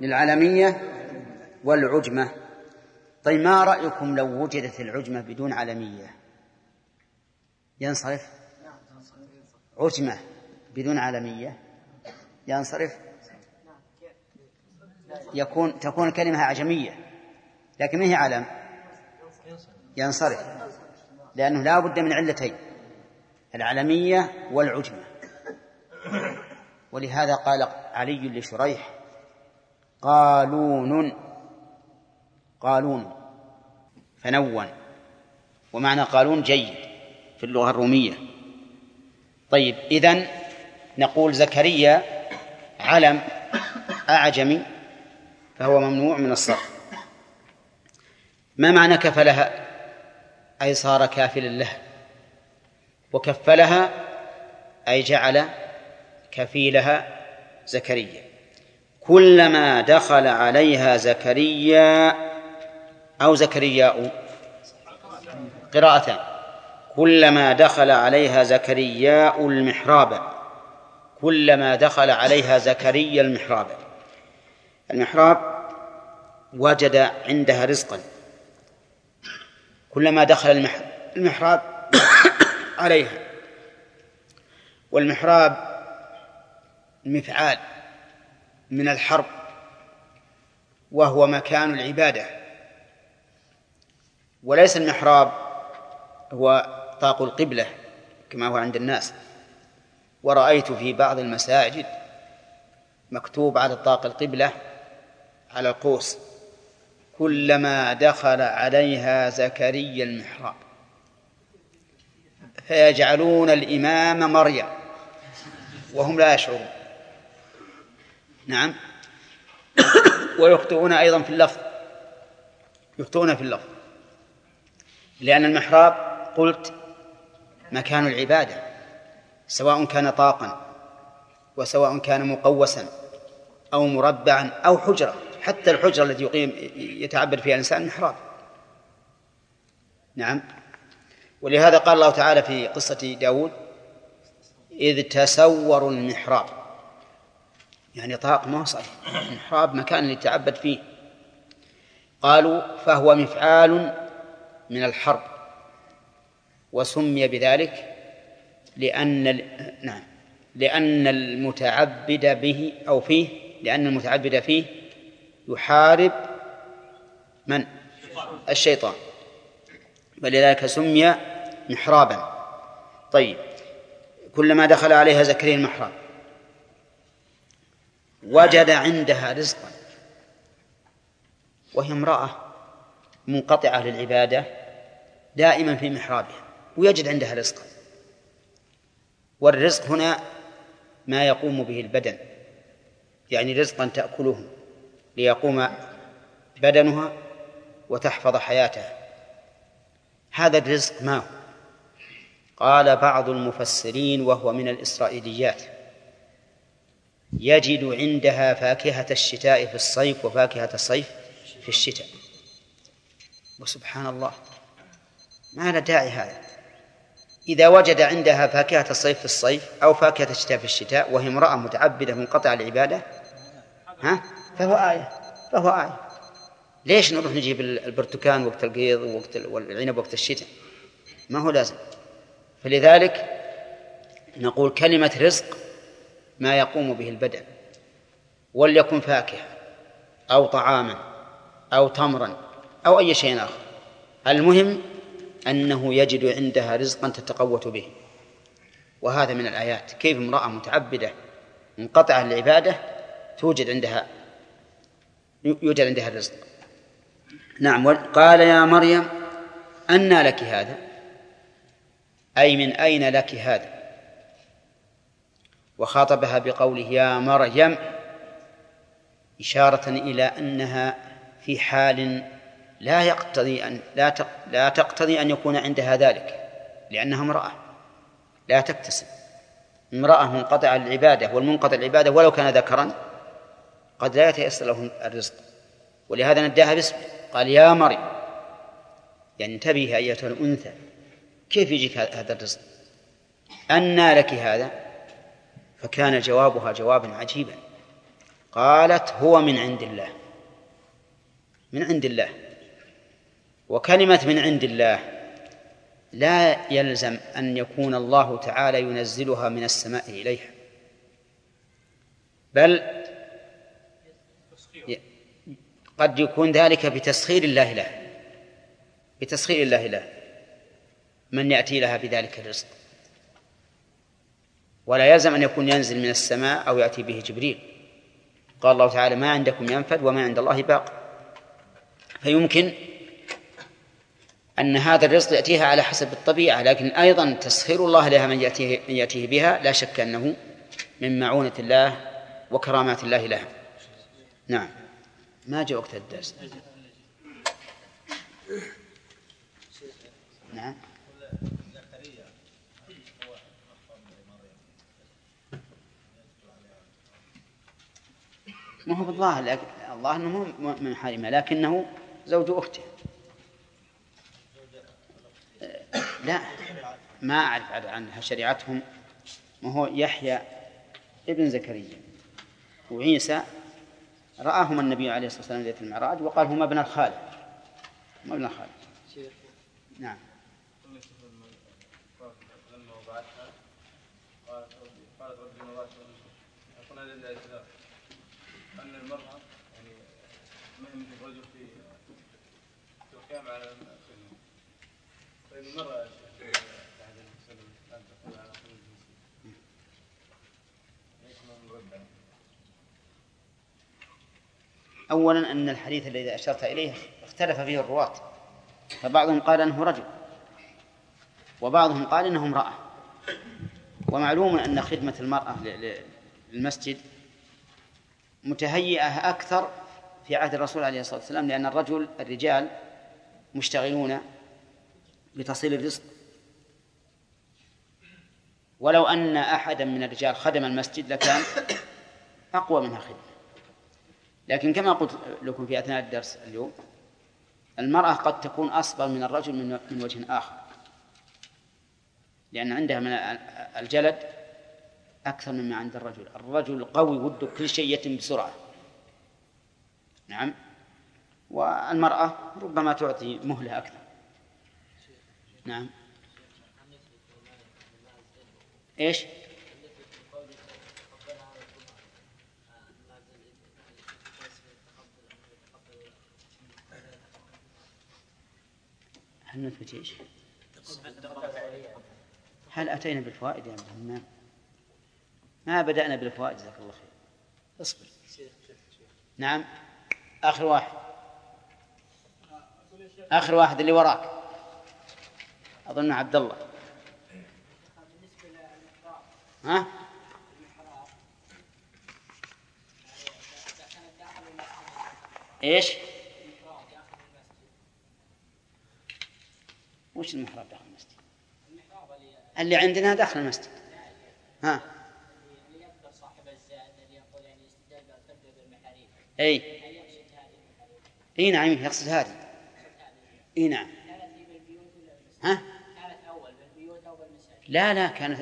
للعلمية والعجمة. طيب ما رأيكم لو وجدت العجمة بدون علمية؟ ينصرف؟ عجمة بدون علمية؟ ينصرف؟ يكون تكون كلمة أعجمية لكن ما هي علم؟ ينصرف لأنه لا بد من علتين العلمية والعجمة. ولهذا قال علي لشريح قالون قالون فنون. ومعنى قالون جيد في اللغة الرومية. طيب إذن نقول زكريا علم أعجمي فهو ممنوع من الصرف. ما معنى كفلها؟ أي صار كافلا لها. وكفلها أي جعل كفيلها زكريا. كلما دخل عليها زكريا أو زكرياء قراءتان. كلما دخل عليها زكرياء المحراب. كلما دخل عليها زكريا المحراب. المحراب وجد عندها رزقا. كلما دخل المحراب عليها. والمحراب مفعال من الحرب وهو مكان العبادة. وليس المحراب هو طاق القبلة كما هو عند الناس. ورأيت في بعض المساجد مكتوب على طاق القبلة على القوس كلما دخل عليها زكريا المحراب. فيجعلون الإمام مريم وهم لا يشعرون. نعم. ويخطئون أيضا في اللفظ. يخطئون في اللفظ. لأن المحراب قلت مكان العبادة سواء كان طاقا وسواء كان مقوسا أو مربعا أو حجرة حتى الحجرة التي يقيم يتعبد فيها الإنسان محراب. نعم. ولهذا قال الله تعالى في قصة داود إذ تسوروا المحراب. يعني طاق ما صحيح. المحراب مكان يتعبد فيه. قالوا فهو مفعال من الحرب. وسمي بذلك لأن نعم لأن المتعبد به أو فيه لأن المتعبد فيه يحارب من؟ الشيطان. ولذلك سمي محرابا. طيب كلما دخل عليها زكريا المحراب وجد عندها رزقا وهي امرأة. منقطعة للعبادة دائما في محرابها ويجد عندها رزقا. والرزق هنا ما يقوم به البدن يعني رزقا تأكله ليقوم بدنها وتحفظ حياتها. هذا الرزق ما هو؟ قال بعض المفسرين وهو من الإسرائيليات يجد عندها فاكهة الشتاء في الصيف وفاكهة الصيف في الشتاء. وسبحان الله. ما له داعي هذا. إذا وجد عندها فاكهة الصيف في الصيف أو فاكهة الشتاء في الشتاء وهي امرأة متعبدة منقطعة العبادة ها؟ فهو آية فهو آية. ليش نروح نجيب البرتقال وقت القيض ووقت والعنب وقت الشتاء؟ ما هو لازم. فلذلك نقول كلمة رزق ما يقوم به البدن وليكن فاكهة أو طعاما أو تمرا أو أي شيء آخر. المهم أنه يجد عندها رزقا تتقوت به. وهذا من الآيات. كيف امرأة متعبدة منقطعة العبادة توجد عندها يوجد عندها الرزق. نعم قال يا مريم أنى لك هذا؟ أي من أين لك هذا؟ وخاطبها بقوله يا مريم إشارة إلى أنها في حال لا يقتضي أن لا لا تقتضي أن يكون عندها ذلك لأنها امرأة لا تكتسب. امرأة منقطعة العبادة والمنقطع العبادة ولو كان ذكرا قد لا يتيسر له الرزق. ولهذا نداها باسم قال يا مريم يعني انتبهي أيتها الأنثى كيف يجيك هذا الرزق؟ أنى لك هذا؟ فكان جوابها جوابا عجيبا. قالت هو من عند الله من عند الله. وكلمة من عند الله لا يلزم أن يكون الله تعالى ينزلها من السماء إليها. بل قد يكون ذلك بتسخير الله له. بتسخير الله له. من يأتي لها بذلك الرزق. ولا يلزم أن يكون ينزل من السماء أو يأتي به جبريل. قال الله تعالى ما عندكم ينفد وما عند الله باق. فيمكن أن هذا الرزق يأتيها على حسب الطبيعة لكن أيضا تسخير الله لها من يأتيه, من يأتيه بها لا شك أنه من معونة الله وكرامات الله لها. نعم. ما جاء وقت الدرس؟ نعم. ما هو بالظاهر الله إنه من حرمه لكنه زوج أخته. لا ما أعرف عنها شريعتهم. ما هو يحيى ابن زكريا. وعيسى رآهما النبي عليه الصلاة والسلام ليلة المعراج وقال هما ابن الخال هما ابن الخال نعم. أن المرأة يعني مثل الرجل في القيام على أولا أن الحديث الذي أشرت إليه اختلف فيه الرواة فبعضهم قال أنه رجل وبعضهم قال أنه امرأة. ومعلوم أن خدمة المرأة للمسجد متهيئة أكثر في عهد الرسول عليه الصلاة والسلام لأن الرجل الرجال مشتغلون بتصيل الرزق. ولو أن أحدا من الرجال خدم المسجد لكان أقوى منها خدمة. لكن كما قلت لكم في أثناء الدرس اليوم المرأة قد تكون أصبر من الرجل من وجه آخر. لأن عندها من الجلد أكثر مما عند الرجل. الرجل قوي وده كل شيء يتم بسرعة. نعم. والمرأة ربما تعطي مهلة أكثر. نعم. إيش؟ هل نثبت إيش؟ هل أتينا بالفوائد يا عبد ما بدأنا بالفوائد جزاك الله خير. اصبر. نعم. آخر واحد. آخر واحد اللي وراك. أظن عبد الله ها؟ إيش؟ وش المحراب داخل المسجد؟ اللي عندنا داخل المسجد ها إي إي نعم يقصد هذه إي نعم ها؟ لا لا كانت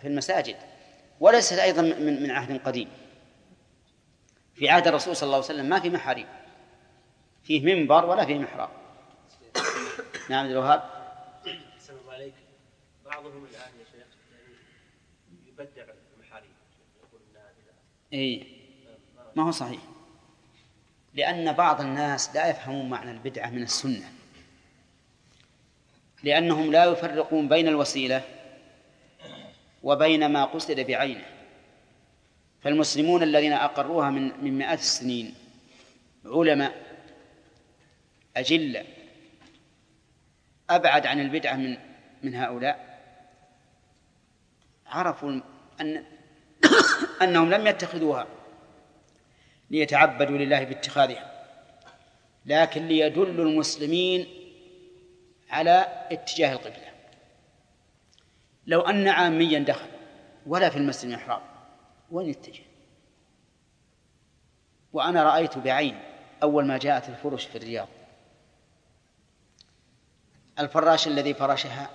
في المساجد. وليست أيضا من من عهد قديم. في عهد الرسول صلى الله عليه وسلم ما في محاريب. فيه منبر ولا فيه محراب. نعم عبد الوهاب. عليك. بعضهم الآن يا شيخ يعني يبدع المحاريب. يقول انها إي. ما هو صحيح. لأن بعض الناس لا يفهمون معنى البدعة من السنة. لأنهم لا يفرقون بين الوسيلة وبين ما قصد بعينه. فالمسلمون الذين أقروها من من مئات السنين علماء أجلة أبعد عن البدعة من من هؤلاء عرفوا أن أنهم لم يتخذوها ليتعبدوا لله باتخاذها لكن ليدلوا المسلمين على اتجاه القبلة. لو أن عاميا دخل ولا في المسجد محراب وين يتجه؟ وأنا رأيت بعين أول ما جاءت الفرش في الرياض. الفراش الذي فرشها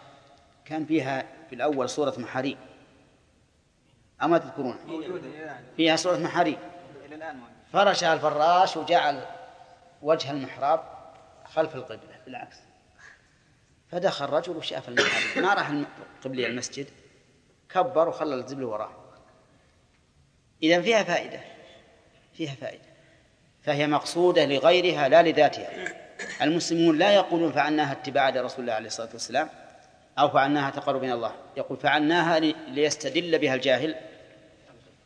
كان فيها في الأول صورة محاريب. أما تذكرون؟ فيها صورة محاريب. فرشها الفراش وجعل وجه المحراب خلف القبلة بالعكس. فدخل رجل وشاف المحاريب ما راح قبلي المسجد. كبر وخلى الزبل وراه. إذا فيها فائدة. فيها فائدة. فهي مقصودة لغيرها لا لذاتها. المسلمون لا يقولون فعلناها اتباعا لرسول الله عليه الصلاة والسلام أو فعلناها تقرب من الله. يقول فعلناها ليستدل بها الجاهل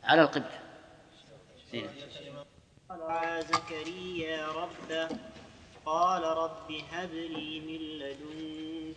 على القبلة. دعا زكريا ربه قال رب هب لي من لدنك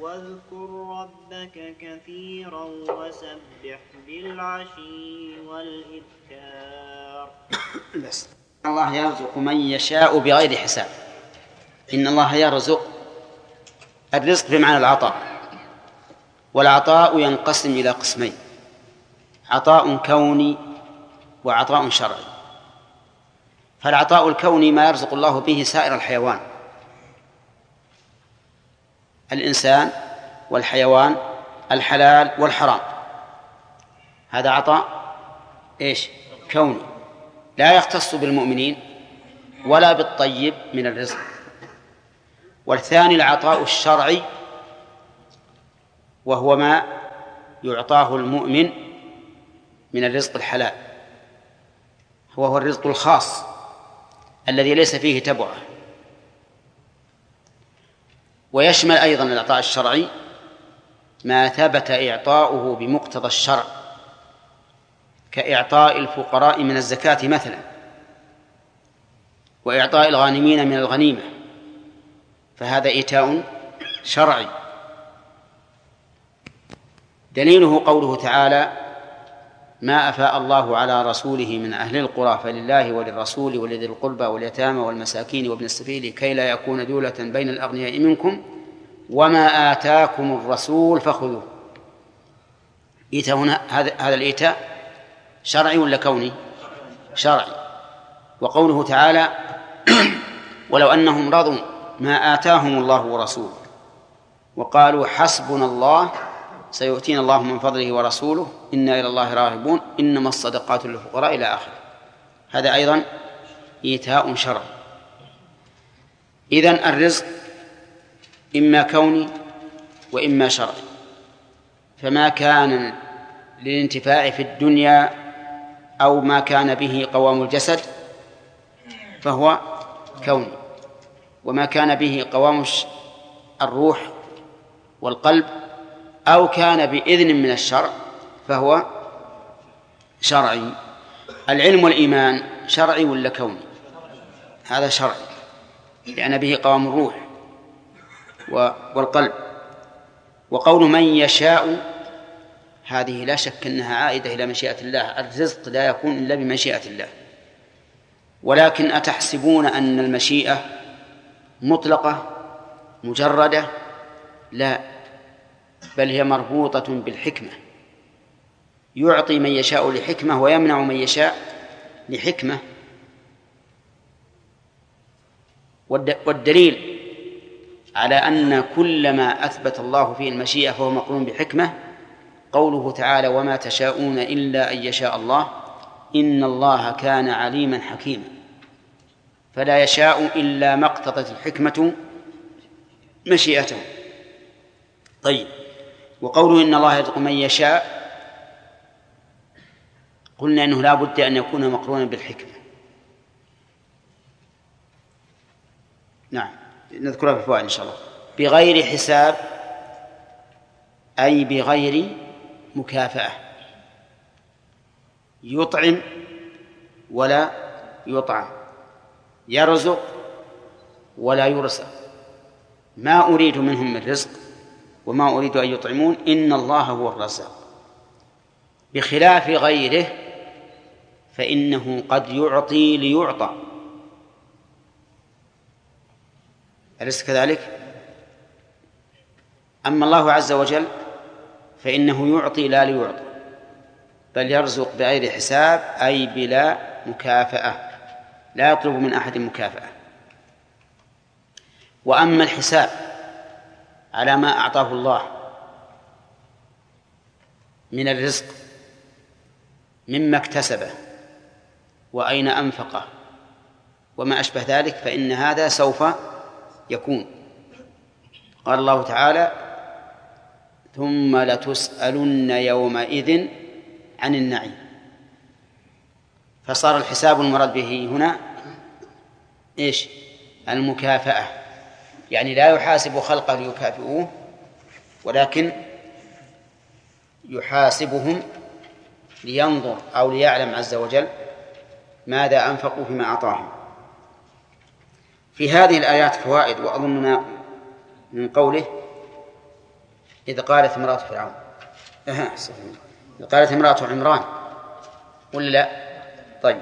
واذكر ربك كثيرا وسبح بالعشي والإذكار بس الله يرزق من يشاء بغير حساب. إن الله يرزق الرزق بمعنى العطاء. والعطاء ينقسم إلى قسمين عطاء كوني وعطاء شرعي. فالعطاء الكوني ما يرزق الله به سائر الحيوان. الإنسان والحيوان الحلال والحرام. هذا عطاء؟ إيش؟ كوني. لا يختص بالمؤمنين ولا بالطيب من الرزق. والثاني العطاء الشرعي وهو ما يعطاه المؤمن من الرزق الحلال. وهو الرزق الخاص الذي ليس فيه تبعة. ويشمل أيضا العطاء الشرعي ما ثبت إعطاؤه بمقتضى الشرع كإعطاء الفقراء من الزكاة مثلا وإعطاء الغانمين من الغنيمة فهذا إيتاء شرعي. دليله قوله تعالى ما أفاء الله على رسوله من أهل القرى فلله وللرسول ولذي القربى واليتامى والمساكين وابن السبيل كي لا يكون دولة بين الأغنياء منكم. وما آتاكم الرسول فخذوه. إيتاء هنا هذا هذا الإيتاء شرعي ولا كوني؟ شرعي. وقوله تعالى ولو أنهم رضوا ما آتاهم الله ورسوله. وقالوا حسبنا الله سيؤتينا الله من فضله ورسوله. إنا إلى الله راغبون. إنما الصدقات للفقراء إلى آخره. هذا أيضا إيتاء شرعي إذن الرزق إما كوني وإما شرعي. فما كان للانتفاع في الدنيا أو ما كان به قوام الجسد فهو كوني وما كان به قوام الروح والقلب أو كان بإذن من الشرع فهو شرعي. العلم والإيمان شرعي ولا كوني؟ هذا شرعي لأن به قوام الروح والقلب. وقول من يشاء هذه لا شك أنها عائدة إلى مشيئة الله. الرزق لا يكون إلا بمشيئة الله. ولكن أتحسبون أن المشيئة مطلقة مجردة؟ لا. بل هي مربوطة بالحكمة. يعطي من يشاء لحكمة ويمنع من يشاء لحكمة. والدليل على أن كل ما أثبت الله فيه المشيئة فهو مقرون بحكمة قوله تعالى وما تشاءون إلا أن يشاء الله إن الله كان عليما حكيما. فلا يشاء إلا ما اقتضت الحكمة مشيئته. طيب. وقوله إن الله يرزق من يشاء قلنا إنه لا بد أن يكون مقرونا بالحكمة. نعم نذكرها في الفوائد إن شاء الله. بغير حساب أي بغير مكافأة. يطعم ولا يطعم. يرزق ولا يرزق. ما أريد منهم من رزق؟ وما أريد أن يطعمون إن الله هو الرزاق. بخلاف غيره فإنه قد يعطي ليعطى. أليس كذلك؟ أما الله عز وجل فإنه يعطي لا ليعطى. بل يرزق بغير حساب أي بلا مكافأة. لا يطلب من أحد مكافأة. وأما الحساب على ما أعطاه الله من الرزق مما اكتسبه وأين أنفقه وما أشبه ذلك فإن هذا سوف يكون. قال الله تعالى ثم لتسألن يومئذ عن النعيم. فصار الحساب المراد به هنا إيش؟ المكافأة. يعني لا يحاسب خلقه ليكافئوه ولكن يحاسبهم لينظر أو ليعلم عز وجل ماذا أنفقوا فيما أعطاهم. في هذه الآيات فوائد وأظننا من قوله إذ قالت امرأة فرعون. إذ قالت امرأة عمران. ولا؟ لا؟ طيب.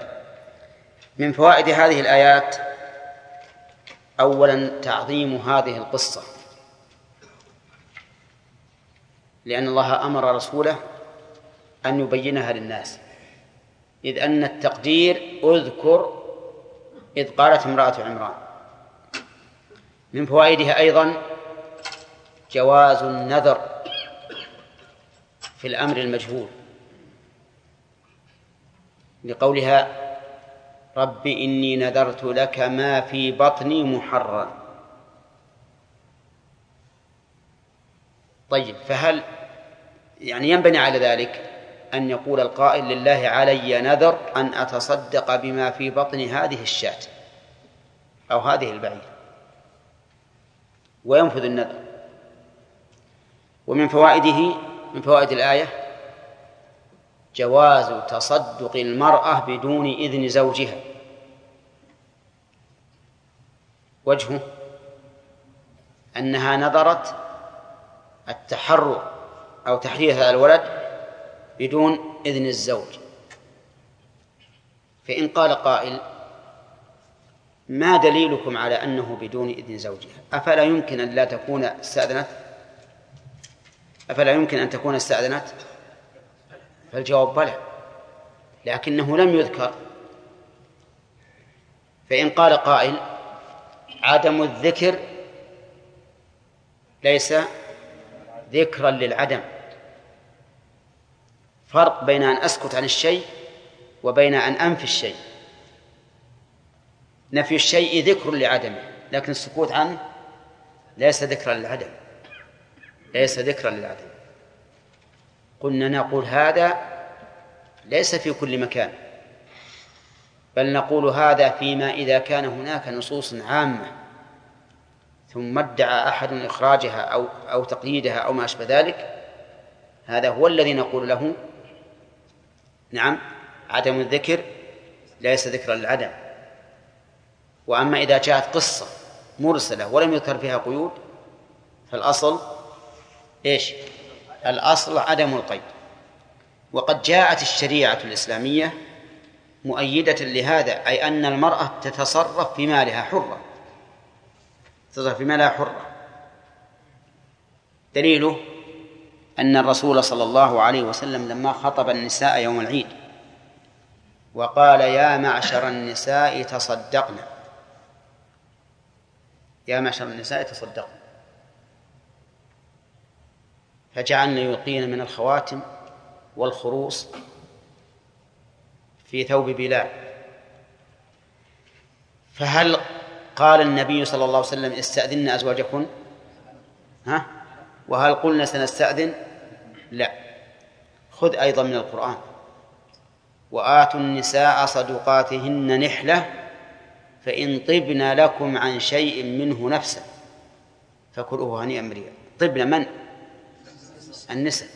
من فوائد هذه الآيات أولا تعظيم هذه القصة. لأن الله أمر رسوله أن يبينها للناس. إذ أن التقدير أذكر إذ قالت امرأة عمران. من فوائدها أيضا جواز النذر في الأمر المجهول. لقولها رب إني نذرت لك ما في بطني محررا طيب فهل يعني ينبني على ذلك أن يقول القائل لله علي نذر أن أتصدق بما في بطن هذه الشاة أو هذه البعير؟ وينفذ النذر. ومن فوائده من فوائد الآية جواز تصدق المرأة بدون إذن زوجها. وجهه أنها نظرت التحرر أو تحرير هذا الولد بدون إذن الزوج. فإن قال قائل ما دليلكم على أنه بدون إذن زوجها؟ أفلا يمكن أن لا تكون استأذنت؟ أفلا يمكن أن تكون استأذنت؟ فالجواب بلى لكنه لم يذكر. فإن قال قائل عدم الذكر ليس ذكرا للعدم. فرق بين أن أسكت عن الشيء وبين أن أنفي الشيء. نفي الشيء ذكر لعدمه لكن السكوت عنه ليس ذكرا للعدم. ليس ذكرا للعدم. قلنا نقول هذا ليس في كل مكان بل نقول هذا فيما إذا كان هناك نصوص عامة ثم ادعى أحد إخراجها أو أو تقييدها أو ما أشبه ذلك هذا هو الذي نقول له نعم عدم الذكر ليس ذكرا للعدم. وأما إذا جاءت قصة مرسلة ولم يذكر فيها قيود فالأصل إيش؟ الأصل عدم القيد. وقد جاءت الشريعة الإسلامية مؤيدة لهذا أي أن المرأة تتصرف في مالها حرة. تتصرف في مالها حرة. دليله أن الرسول صلى الله عليه وسلم لما خطب النساء يوم العيد وقال يا معشر النساء تصدقن. يا معشر النساء تصدقن. فجعلنا يلقين من الخواتم والخروص في ثوب بلال. فهل قال النبي صلى الله عليه وسلم استأذن أزواجكن؟ ها؟ وهل قلنا سنستأذن؟ لا. خذ أيضا من القرآن. وآتوا النساء صدقاتهن نحلة فإن طبن لكم عن شيء منه نفسا فكلوه هنيئا مريئا. طبن من؟ النساء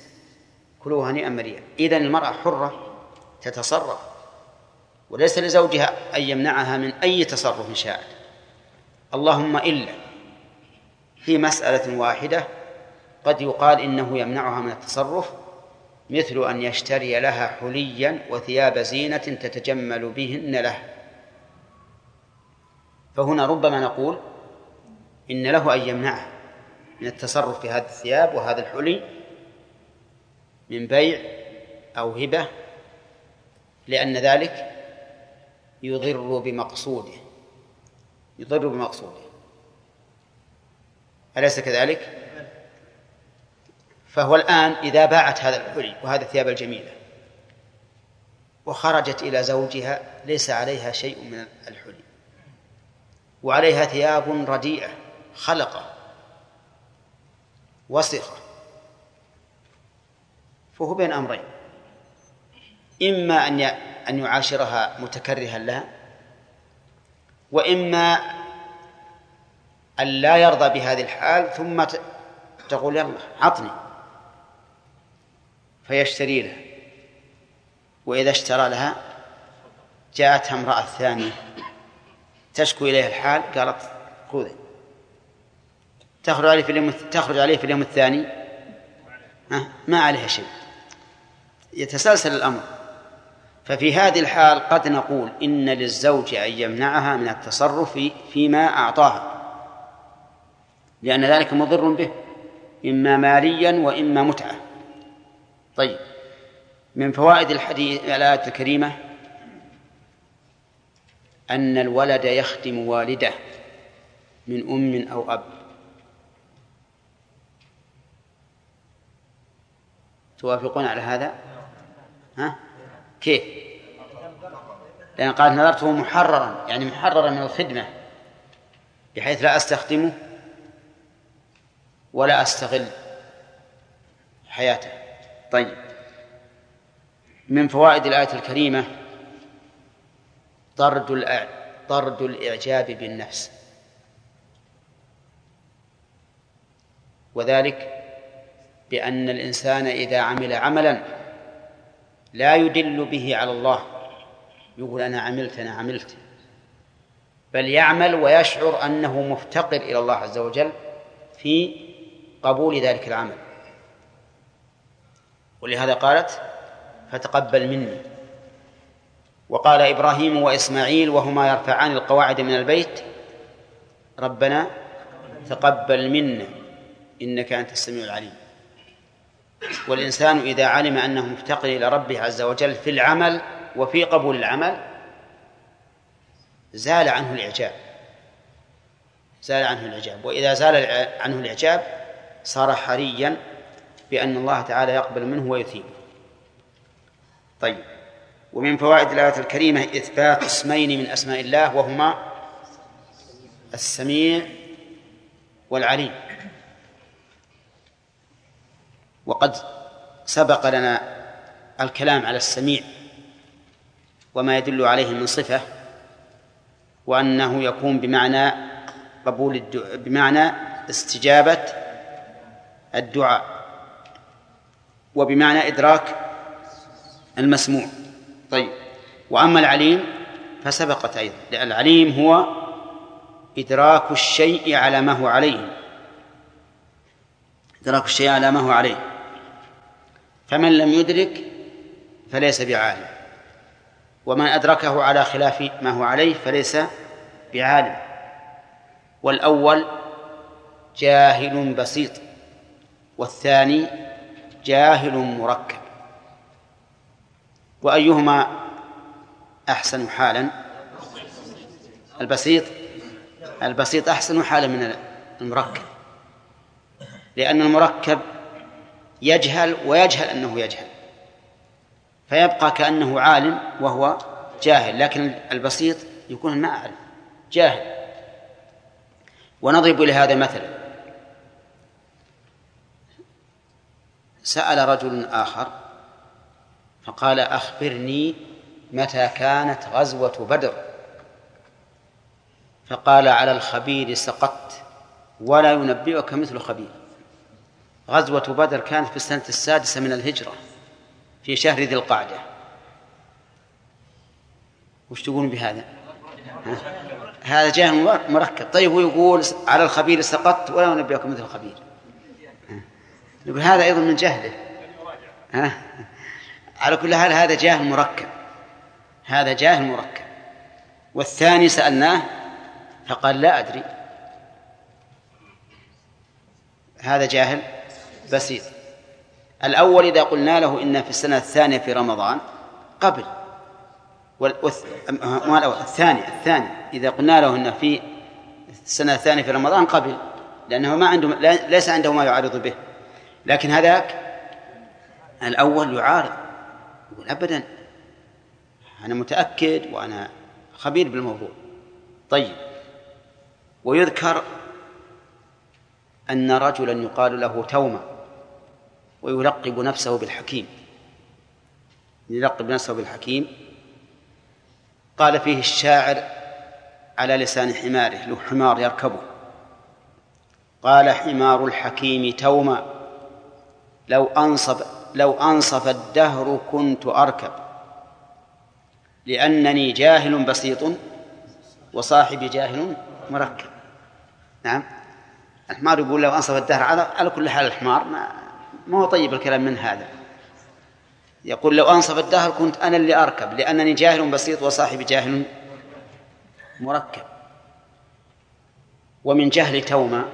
كلوه هنيئا مريئا إذن المرأة حرة تتصرف وليس لزوجها أن يمنعها من أي تصرف شاءت اللهم إلا في مسألة واحدة قد يقال إنه يمنعها من التصرف مثل أن يشتري لها حليا وثياب زينة تتجمل بهن له. فهنا ربما نقول إن له أن يمنعها من التصرف في هذه الثياب وهذا الحلي من بيع أو هبة لأن ذلك يضر بمقصوده. يضر بمقصوده. أليس كذلك؟ فهو الآن إذا باعت هذا الحلي وهذا الثياب الجميلة وخرجت إلى زوجها ليس عليها شيء من الحلي. وعليها ثياب رديئة خلقة وسخة. فهو بين أمرين. إما أن أن يعاشرها متكرها لها وإما أن لا يرضى بهذه الحال ثم تقول يلا عطني. فيشتري لها. وإذا اشترى لها جاءتها امرأة ثانية تشكو إليها الحال قالت خذي. تخرج عليه في اليوم تخرج عليه في اليوم الثاني ما عليها شيء. يتسلسل الأمر. ففي هذه الحال قد نقول إن للزوج أن يمنعها من التصرف فيما أعطاها لأن ذلك مضر به إما ماليا وإما متعة. طيب من فوائد الحديث الآية الكريمة أن الولد يخدم والده من أم أو أب. توافقون على هذا؟ ها؟ كيف؟ لأن قال نظرته محررا يعني محررا من الخدمة بحيث لا أستخدمه ولا أستغل حياته طيب من فوائد الآية الكريمة طرد طرد الإعجاب بالنفس وذلك بأن الإنسان إذا عمل عملا لا يدل به على الله. يقول أنا عملت أنا عملت. بل يعمل ويشعر أنه مفتقر إلى الله عز وجل في قبول ذلك العمل. ولهذا قالت فتقبل مني. وقال إبراهيم وإسماعيل وهما يرفعان القواعد من البيت ربنا تقبل منا إنك أنت السميع العليم. والإنسان إذا علم أنه مفتقر إلى ربه عز وجل في العمل وفي قبول العمل زال عنه الإعجاب. زال عنه الإعجاب. وإذا زال عنه الإعجاب صار حريا بأن الله تعالى يقبل منه ويثيبه. طيب. ومن فوائد الآية الكريمة إثبات اسمين من أسماء الله وهما السميع والعليم. وقد سبق لنا الكلام على السميع وما يدل عليه من صفة وأنه يكون بمعنى قبول الدعاء بمعنى استجابة الدعاء وبمعنى إدراك المسموع. طيب وأما العليم فسبقت أيضا العليم هو إدراك الشيء على ما هو عليه. إدراك الشيء على ما هو عليه. فمن لم يدرك فليس بعالم. ومن أدركه على خلاف ما هو عليه فليس بعالم. والأول جاهل بسيط والثاني جاهل مركب. وأيهما أحسن حالا؟ البسيط البسيط أحسن حالا من المركب. لأن المركب يجهل ويجهل أنه يجهل. فيبقى كأنه عالم وهو جاهل لكن البسيط يكون ما أعلم جاهل. ونضرب لهذا مثلا. سأل رجل آخر فقال أخبرني متى كانت غزوة بدر. فقال على الخبير سقطت ولا ينبئك مثل خبير. غزوة بدر كانت في السنة السادسة من الهجرة في شهر ذي القعدة. وش تقولون بهذا؟ هذا جاهل مركب. طيب هو يقول على الخبير سقطت ولا ينبئك مثل الخبير. نقول هذا أيضا من جهله. ها؟ على كل حال هذا جاهل مركب. هذا جاهل مركب. والثاني سألناه فقال لا أدري. هذا جاهل؟ بسيط. الأول إذا قلنا له إن في السنة الثانية في رمضان قبل. الثاني الثاني. إذا قلنا له إن في السنة الثانية في رمضان قبل. لأنه ما عنده ليس عنده ما يعارض به. لكن هذاك الأول يعارض. يقول أبدا. أنا متأكد وأنا خبير بالموضوع. طيب. ويذكر أن رجلا يقال له توما ويلقب نفسه بالحكيم. يلقب نفسه بالحكيم. قال فيه الشاعر على لسان حماره له حمار يركبه. قال حمار الحكيم توما لو أنصب لو أنصف الدهر كنت أركب. لأنني جاهل بسيط وصاحبي جاهل مركب. نعم. الحمار يقول لو أنصف الدهر على على كل حال الحمار ما ما هو طيب الكلام من هذا يقول لو أنصف الدهر كنت أنا اللي أركب لأنني جاهل بسيط وصاحبي جاهل مركب ومن جهل توما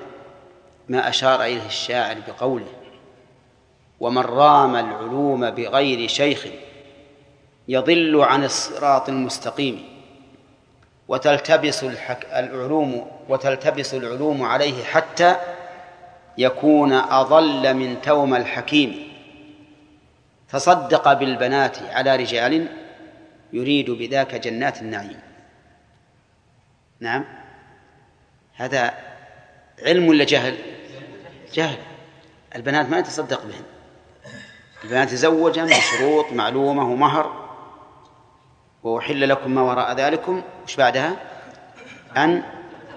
ما أشار إليه الشاعر بقوله ومن رام العلوم بغير شيخ يضل عن الصراط المستقيم وتلتبس. العلوم وتلتبس العلوم عليه حتى يكون أضل من توم الحكيم. تصدق بالبنات على رجال يريد بذاك جنات النعيم. نعم. هذا علم ولا جهل؟ جهل. البنات ما يتصدق بهن البنات يتزوجن بشروط معلومة ومهر. وأحل لكم ما وراء ذلكم. وش بعدها؟ أن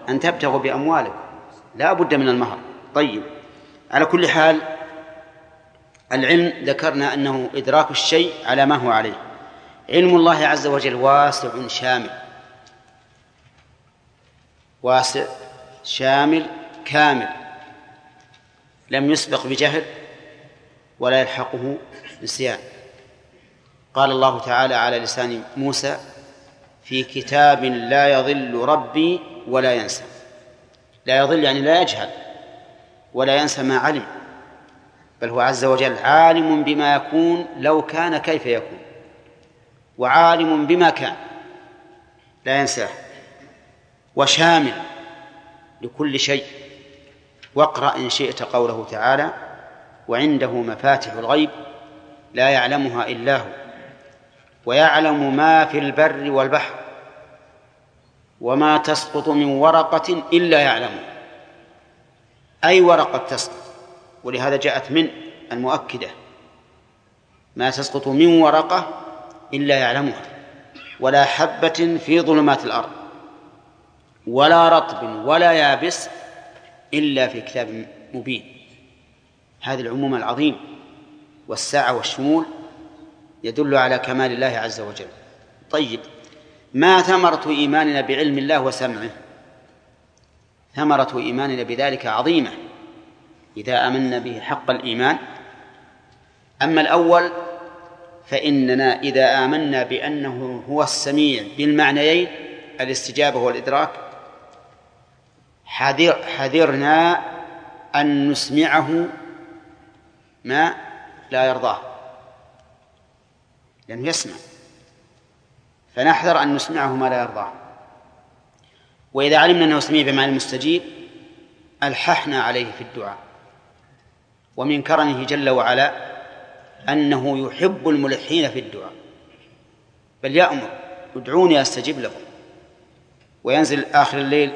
أن تبتغوا بأموالكم. لا بد من المهر. طيب. على كل حال العلم ذكرنا أنه إدراك الشيء على ما هو عليه. علم الله عز وجل واسع شامل. واسع شامل كامل. لم يسبق بجهل ولا يلحقه نسيان. قال الله تعالى على لسان موسى في كتاب لا يضل ربي ولا ينسى. لا يضل يعني لا يجهل. ولا ينسى ما علم بل هو عز وجل عالم بما يكون لو كان كيف يكون وعالم بما كان لا ينساه وشامل لكل شيء. واقرأ إن شئت قوله تعالى وعنده مفاتح الغيب لا يعلمها إلا هو ويعلم ما في البر والبحر وما تسقط من ورقة إلا يعلمها أي ورقة تسقط. ولهذا جاءت من المؤكدة. ما تسقط من ورقة إلا يعلمها. ولا حبة في ظلمات الأرض. ولا رطب ولا يابس إلا في كتاب مبين. هذه العموم العظيم والسعة والشمول يدل على كمال الله عز وجل. طيب ما ثمرة إيماننا بعلم الله وسمعه؟ ثمرة إيماننا بذلك عظيمة. إذا آمنا به حق الإيمان. أما الأول فإننا إذا آمنا بأنه هو السميع بالمعنيين الاستجابة والإدراك حذر حذرنا أن نسمعه ما لا يرضاه. لأنه يسمع. فنحذر أن نسمعه ما لا يرضاه. وإذا علمنا أنه سميع بمعنى المستجيب ألححنا عليه في الدعاء. ومن كرمه جل وعلا أنه يحب الملحين في الدعاء. بل يأمر ادعوني أستجب لكم. وينزل آخر الليل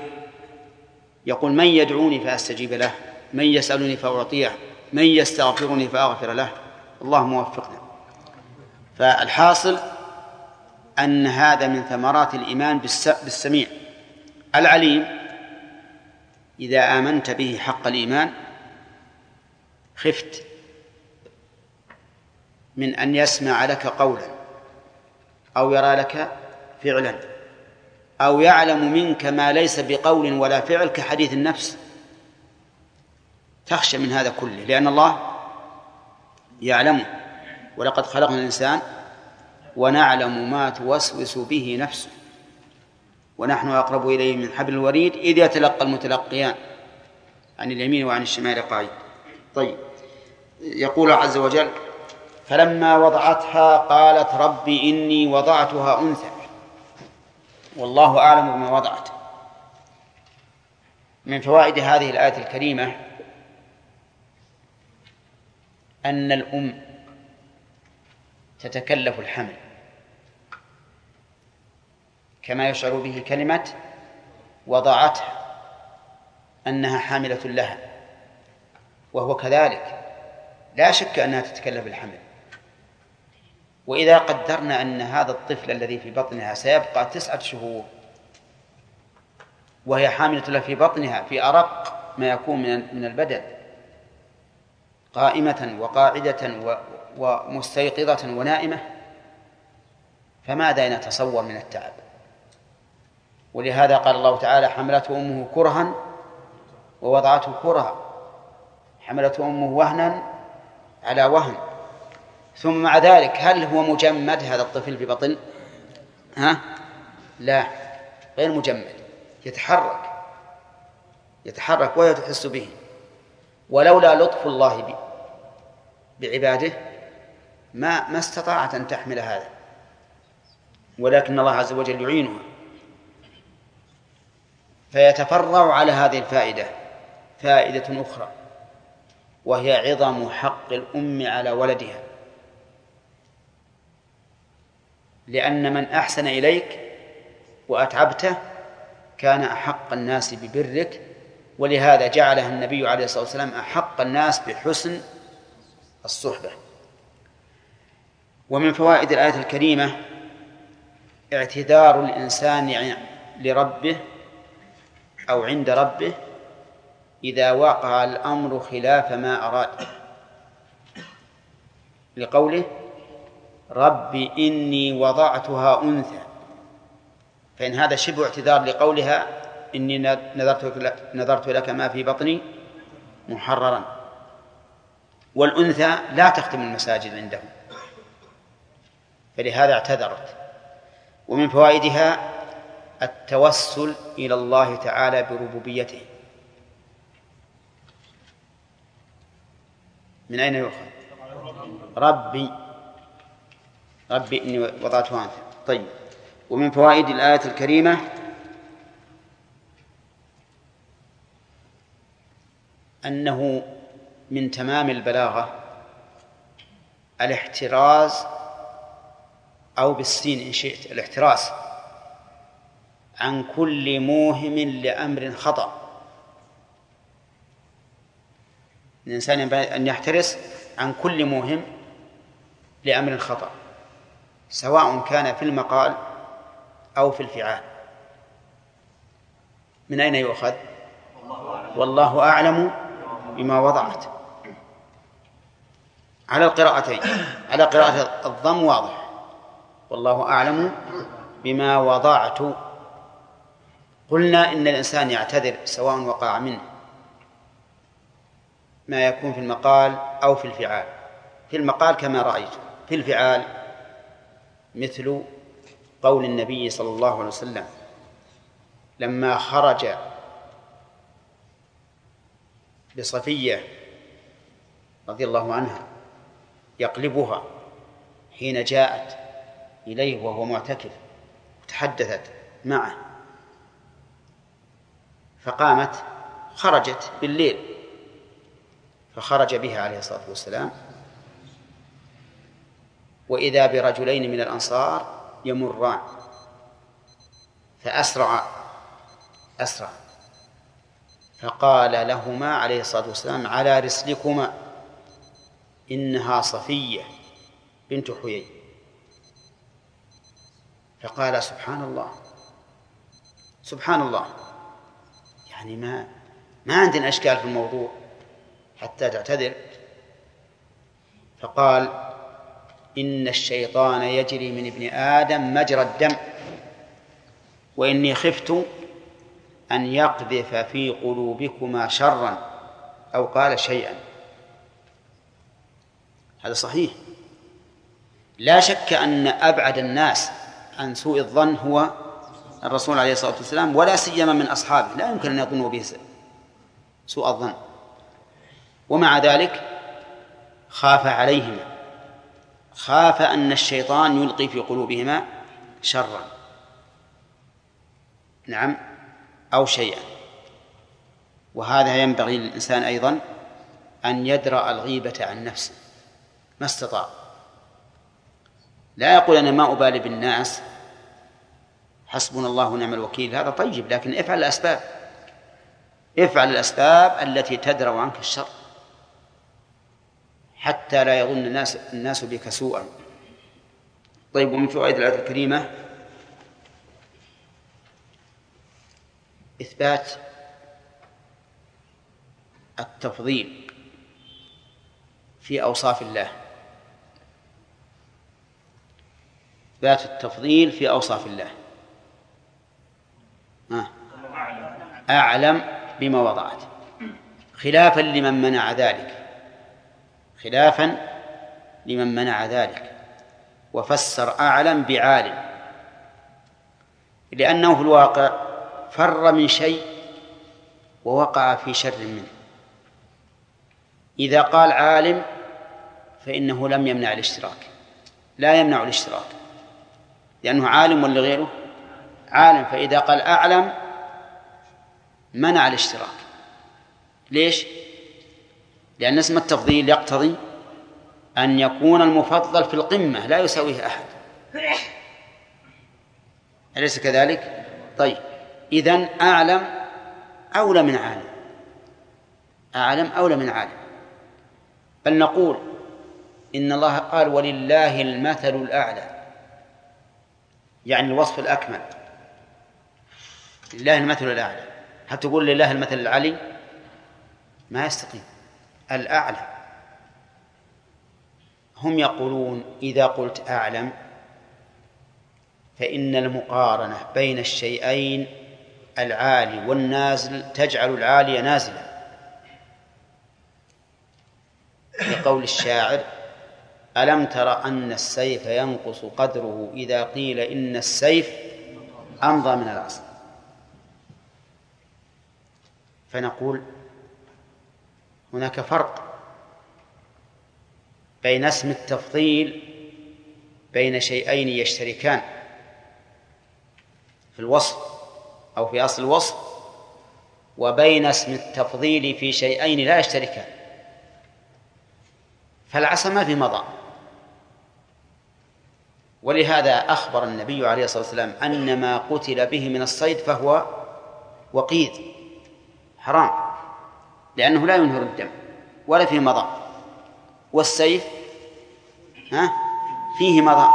يقول من يدعوني فأستجيب له من يسألني فأعطيه من يستغفرني فأغفر له. اللهم وفقنا. فالحاصل أن هذا من ثمرات الإيمان بالسميع. العليم إذا آمنت به حق الإيمان خفت من أن يسمع لك قولا أو يرى لك فعلا أو يعلم منك ما ليس بقول ولا فعل كحديث النفس. تخشى من هذا كله لأن الله يعلمه ولقد خلقنا الإنسان ونعلم ما توسوس به نفسه. ونحن أقرب إليه من حبل الوريد إذ يتلقى المتلقيان عن اليمين وعن الشمال قاعد طيب. يقول عز وجل فلما وضعتها قالت رب إني وضعتها أنثى. والله أعلم بما وضعت. من فوائد هذه الآية الكريمة أن الأم تتكلف الحمل. كما يشعر به كلمة وضعتها أنها حاملة لها وهو كذلك. لا شك أنها تتكلف الحمل وإذا قدرنا أن هذا الطفل الذي في بطنها سيبقى تسعة شهور وهي حاملة له في بطنها في أرق ما يكون من من البدن قائمة وقاعدة ومستيقظة ونائمة فماذا نتصور من التعب؟ ولهذا قال الله تعالى حملته أمه كرها ووضعته كرها. حملته أمه وهنا على وهن. ثم مع ذلك هل هو مجمد هذا الطفل في بطن ها؟ لا غير مجمد. يتحرك. يتحرك وهي تحس به. ولولا لطف الله بعباده ما ما استطاعت أن تحمل هذا. ولكن الله عز وجل يعينها. فيتفرع على هذه الفائدة فائدة أخرى وهي عظم حق الأم على ولدها. لأن من أحسن إليك وأتعبته كان أحق الناس ببرك ولهذا جعلها النبي عليه الصلاة والسلام أحق الناس بحسن الصحبة. ومن فوائد الآية الكريمة اعتذار الإنسان لربه أو عند ربه إذا وقع الأمر خلاف ما أراد. لقوله رب إني وضعتها أنثى. فإن هذا شبه اعتذار لقولها إني نذرت نذرت لك ما في بطني محررا. والأنثى لا تختم المساجد عندهم فلهذا اعتذرت. ومن فوائدها التوسل إلى الله تعالى بربوبيته. من أين يؤخذ؟ ربي. ربي إني وضعتها أنثى طيب. ومن فوائد الآية الكريمة أنه من تمام البلاغة الاحتراز أو بالسين إن شئت الاحتراز. عن كل موهم لأمر خطأ. الإنسان ينبغي أن يحترس عن كل موهم لأمر خطأ سواء كان في المقال أو في الفعال. من أين يؤخذ؟ والله أعلم بما وضعت. على القراءتين على قراءة الضم واضح. والله أعلم بما وضعت. قلنا إن الإنسان يعتذر سواء وقع منه. ما يكون في المقال أو في الفعال. في المقال كما رأيت في الفعال مثل قول النبي صلى الله عليه وسلم لما خرج بصفية رضي الله عنها يقلبها حين جاءت إليه وهو معتكف وتحدثت معه. فقامت خرجت بالليل فخرج بها عليه الصلاة والسلام. وإذا برجلين من الأنصار يمران فأسرع أسرع. فقال لهما عليه الصلاة والسلام على رسلكما إنها صفية بنت حيي. فقال سبحان الله سبحان الله. يعني ما ما عندنا أشكال في الموضوع حتى تعتذر. فقال إن الشيطان يجري من ابن آدم مجرى الدم وإني خفت أن يقذف في قلوبكما شرا أو قال شيئا. هذا صحيح. لا شك أن أبعد الناس عن سوء الظن هو الرسول عليه الصلاة والسلام ولا سيما من أصحابه. لا يمكن أن يظنوا به سوء الظن. ومع ذلك خاف عليهما. خاف أن الشيطان يلقي في قلوبهما شرا. نعم أو شيئا. وهذا ينبغي للإنسان أيضا أن يدرأ الغيبة عن نفسه. ما استطاع. لا يقول أنا ما أبالي بالناس. حسبنا الله ونعم الوكيل. هذا طيب لكن افعل الأسباب. افعل الأسباب التي تدرأ عنك الشر. حتى لا يظن الناس الناس بك سوءا. طيب ومن فوائد الآية الكريمة؟ إثبات التفضيل في أوصاف الله. إثبات التفضيل في أوصاف الله. أعلم بما وضعت. خلافا لمن منع ذلك. خلافا لمن منع ذلك. وفسر أعلم بعالم. لأنه في الواقع فر من شيء ووقع في شر منه. إذا قال عالم فإنه لم يمنع الاشتراك. لا يمنع الاشتراك. لأنه عالم ولا غيره؟ عالم فإذا قال أعلم منع الاشتراك. ليش؟ لأن اسم التفضيل يقتضي أن يكون المفضل في القمة لا يساويه أحد. أليس كذلك؟ طيب إذن أعلم أولى من عالم. أعلم أولى من عالم. بل نقول إن الله قال ولله المثل الأعلى يعني الوصف الأكمل. لله المثل الأعلى. هل تقول لله المثل العلي؟ ما يستقيم. الأعلى. هم يقولون إذا قلت أعلم فإن المقارنة بين الشيئين العالي والنازل تجعل العالي نازلا. لقول الشاعر ألم تر أن السيف ينقص قدره إذا قيل إن السيف أمضى من العصا؟ فنقول هناك فرق بين اسم التفضيل بين شيئين يشتركان في الوصف أو في أصل الوصف وبين اسم التفضيل في شيئين لا يشتركان. فالعصا ما في مضى ولهذا أخبر النبي عليه الصلاة والسلام أن ما قتل به من الصيد فهو وقيد. حرام لأنه لا ينهر الدم ولا فيه مضى. والسيف ها فيه مضى.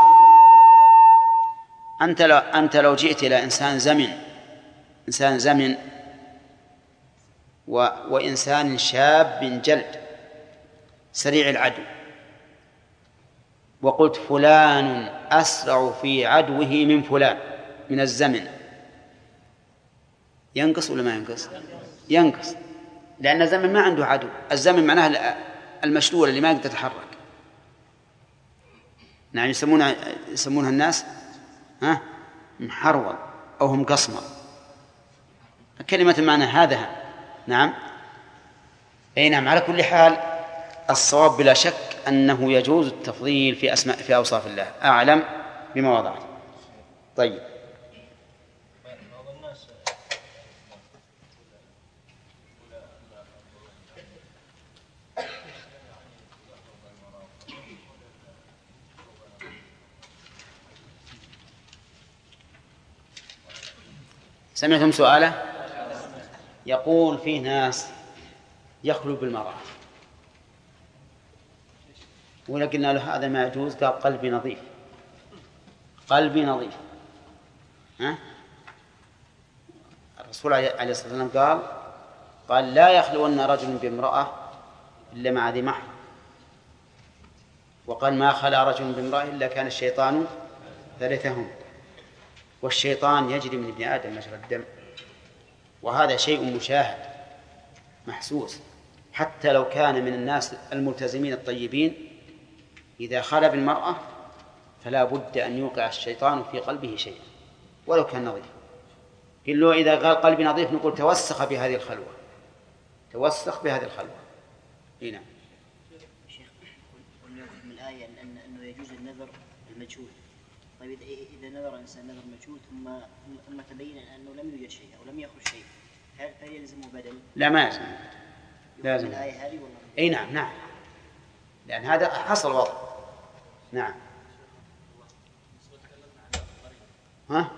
أنت لو أنت لو جئت إلى إنسان زمن إنسان زمن و وإنسان شاب جلد سريع العدو وقلت فلان أسرع في عدوه من فلان من الزمن. ينقص ولا ما ينقص؟ ينقص. لأن الزمن ما عنده عدو. الزمن معناه المشلول اللي ما يقدر يتحرك. نعم يسمونها يسمونها الناس ها محرول أو هم قصمر. كلمة معنى هذا. نعم. أي نعم على كل حال الصواب بلا شك أنه يجوز التفضيل في أسماء في أوصاف الله. أعلم بما وضعت طيب. سمعتم سؤاله؟ يقول في ناس يخلو بالمرأة. قلنا له هذا ما يجوز قال قلبي نظيف. قلبي نظيف. ها؟ الرسول عليه الصلاة والسلام قال قال لا يخلون رجل بامرأة إلا مع ذي محرم وقال ما خلا رجل بامرأة إلا كان الشيطان ثالثهم والشيطان يجري من ابن آدم مجرى الدم. وهذا شيء مشاهد محسوس. حتى لو كان من الناس الملتزمين الطيبين إذا خلا بالمرأة فلا بد أن يوقع الشيطان في قلبه شيئا ولو كان نظيف قل له إذا قال قلبي نظيف نقول توسخ بهذه الخلوة. توسخ بهذه الخلوة. اي نعم. شيخ قلنا من الآية أن أن- أنه يجوز النذر المجهول. طيب إذا- إذا نذر الإنسان نذر مجهول ثم ثم تبين أنه لم يوجد شيء أو لم يخرج شيء هل هل يلزمه بدل؟ لا ما يلزم لازم الآية هذه والله إي نعم نعم. لأن هذا حصل وضع نعم. ها؟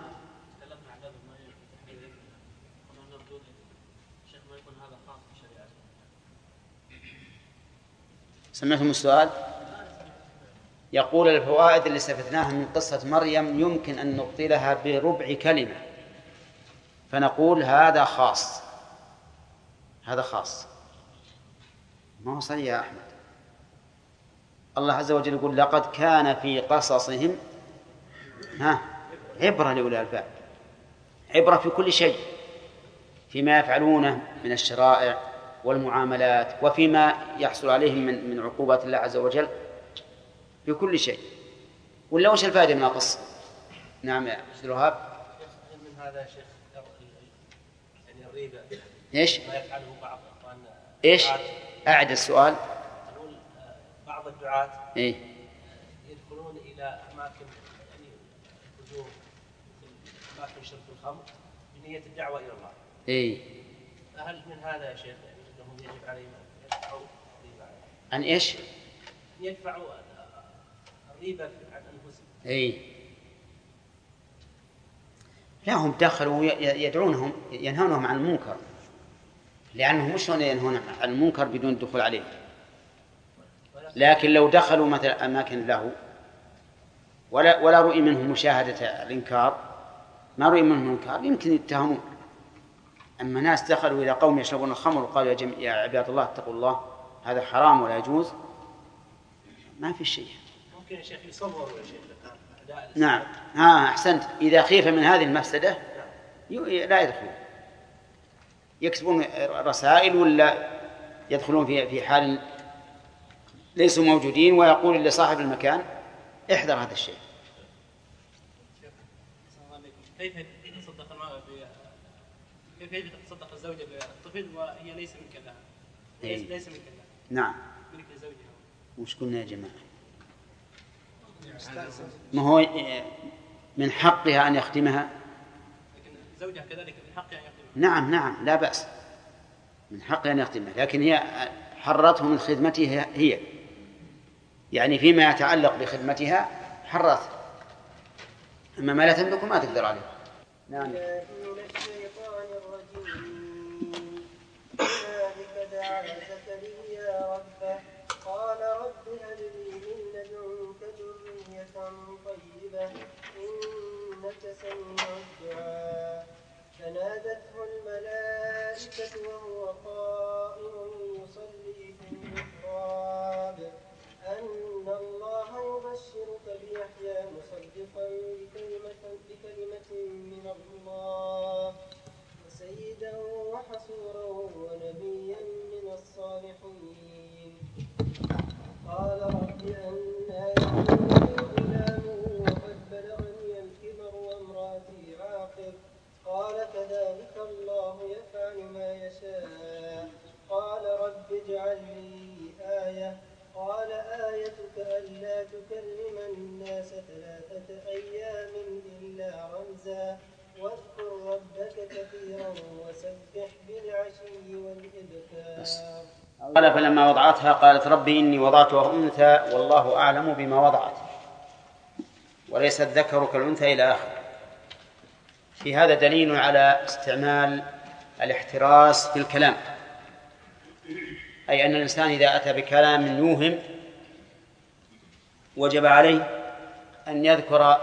سمعتم السؤال؟ يقول الفوائد اللي استفدناها من قصة مريم يمكن أن نبطلها بربع كلمة. فنقول هذا خاص. هذا خاص. ما هو صحيح يا أحمد؟ الله عز وجل يقول لقد كان في قصصهم ها عبرة لأولي الألباب. عبرة في كل شيء. فيما يفعلونه من الشرائع والمعاملات وفيما يحصل عليهم من من عقوبات الله عز وجل. في كل شيء. ولا وش الفائدة من القصة؟ نعم يا عبد الوهاب. من هذا يا شيخ يعني الريبة. إيش؟ ما يفعله بعض إخواننا. إيش؟ أعد السؤال. نقول آه، بعض الدعاة إيه. يدخلون إلى أماكن يعني فجور مثل أماكن شرب الخمر بنية الدعوة إلى الله. إيه. فهل من هذا يا شيخ يعني انهم يجب عليهم أن يدفعوا عن إيش؟ أن يدفعوا عن أنفسهم. إيه لا هم دخلوا يدعونهم ينهونهم عن المنكر. لأنهم مش هون ينهون عن المنكر بدون الدخول عليه. لكن لو دخلوا مثلا أماكن له ولا ولا رؤي منهم مشاهدة الإنكار ما رؤي منهم إنكار يمكن يتهمون. أما ناس دخلوا إلى قوم يشربون الخمر وقالوا يا, جم... يا عباد الله اتقوا الله هذا حرام ولا يجوز. ما في شيء. ممكن يا شيخ يصوروا يا شيخ نعم ها أحسنت إذا خيف من هذه المفسدة ي- لا يدخلون يكتبون رسائل ولا يدخلون في في حال ليسوا موجودين ويقول لصاحب المكان احذر هذا الشيء. كيف يتصدق كيف تتصدق الزوجة بالطفل وهي ليس لها؟ ليس إيه. ليس ملكا لها، نعم ملك لزوجها. وش قلنا يا جماعة ما هو من حقها أن يخدمها لكن زوجها كذلك من حقها أن يخدمها. نعم نعم لا بأس. من حقها أن يخدمها لكن هي حرته من خدمتها هي. يعني فيما يتعلق بخدمتها حرته أما ما لا تملك ما تقدر عليه. نعم. من الشيطان الرجيم. هنالك دعا إنك سميع الدعاء فنادته الملائكة وهو قائم يصلي في المحراب. أن الله يبشرك بيحيى مصدقا بكلمة, بكلمة من الله وسيدا وحصورا ونبيا وضعتها قالت ربي إني وضعتها أنثى والله أعلم بما وضعت. وليس الذكر كالأنثى إلى آخره في هذا دليل على استعمال الاحتراس في الكلام. أي أن الإنسان إذا أتى بكلام يوهم وجب عليه أن يذكر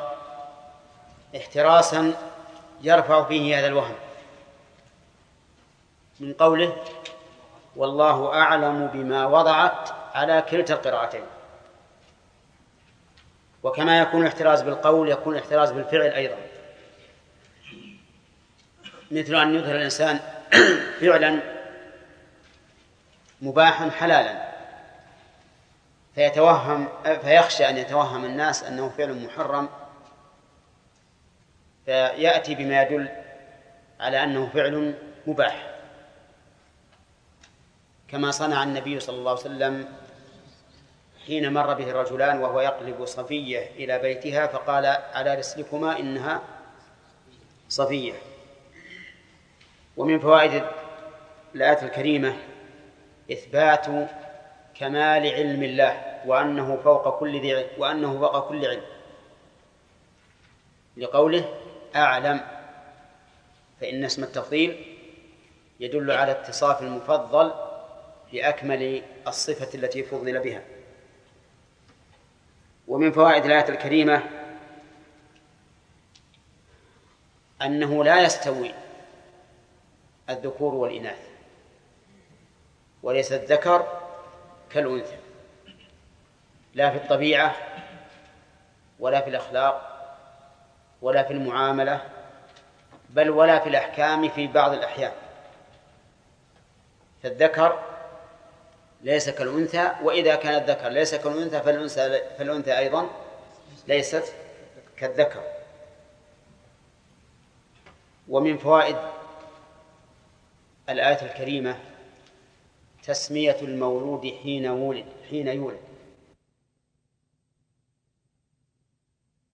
احتراسا يرفع فيه هذا الوهم. من قوله والله أعلم بما وضعت على كلتا القراءتين. وكما يكون الاحتراز بالقول يكون الاحتراز بالفعل أيضا. مثل أن يظهر الإنسان فعلا مباحا حلالا. فيتوهم فيخشى أن يتوهم الناس أنه فعل محرم. فيأتي بما يدل على أنه فعل مباح. كما صنع النبي صلى الله عليه وسلم حين مر به الرجلان وهو يقلب صفية إلى بيتها فقال على رسلكما إنها صفية. ومن فوائد الآية الكريمة إثبات كمال علم الله وأنه فوق كل ذي وأنه فوق كل علم. لقوله أعلم فإن اسم التفضيل يدل على اتصاف المفضل بأكمل الصفة التي فضل بها. ومن فوائد الآية الكريمة أنه لا يستوي الذكور والإناث وليس الذكر كالأنثى لا في الطبيعة ولا في الأخلاق ولا في المعاملة بل ولا في الأحكام في بعض الأحيان. فالذكر ليس كالأنثى وإذا كان الذكر ليس كالأنثى فالأنثى فالأنثى أيضا ليست كالذكر. ومن فوائد الآية الكريمة تسمية المولود حين ولد حين يولد.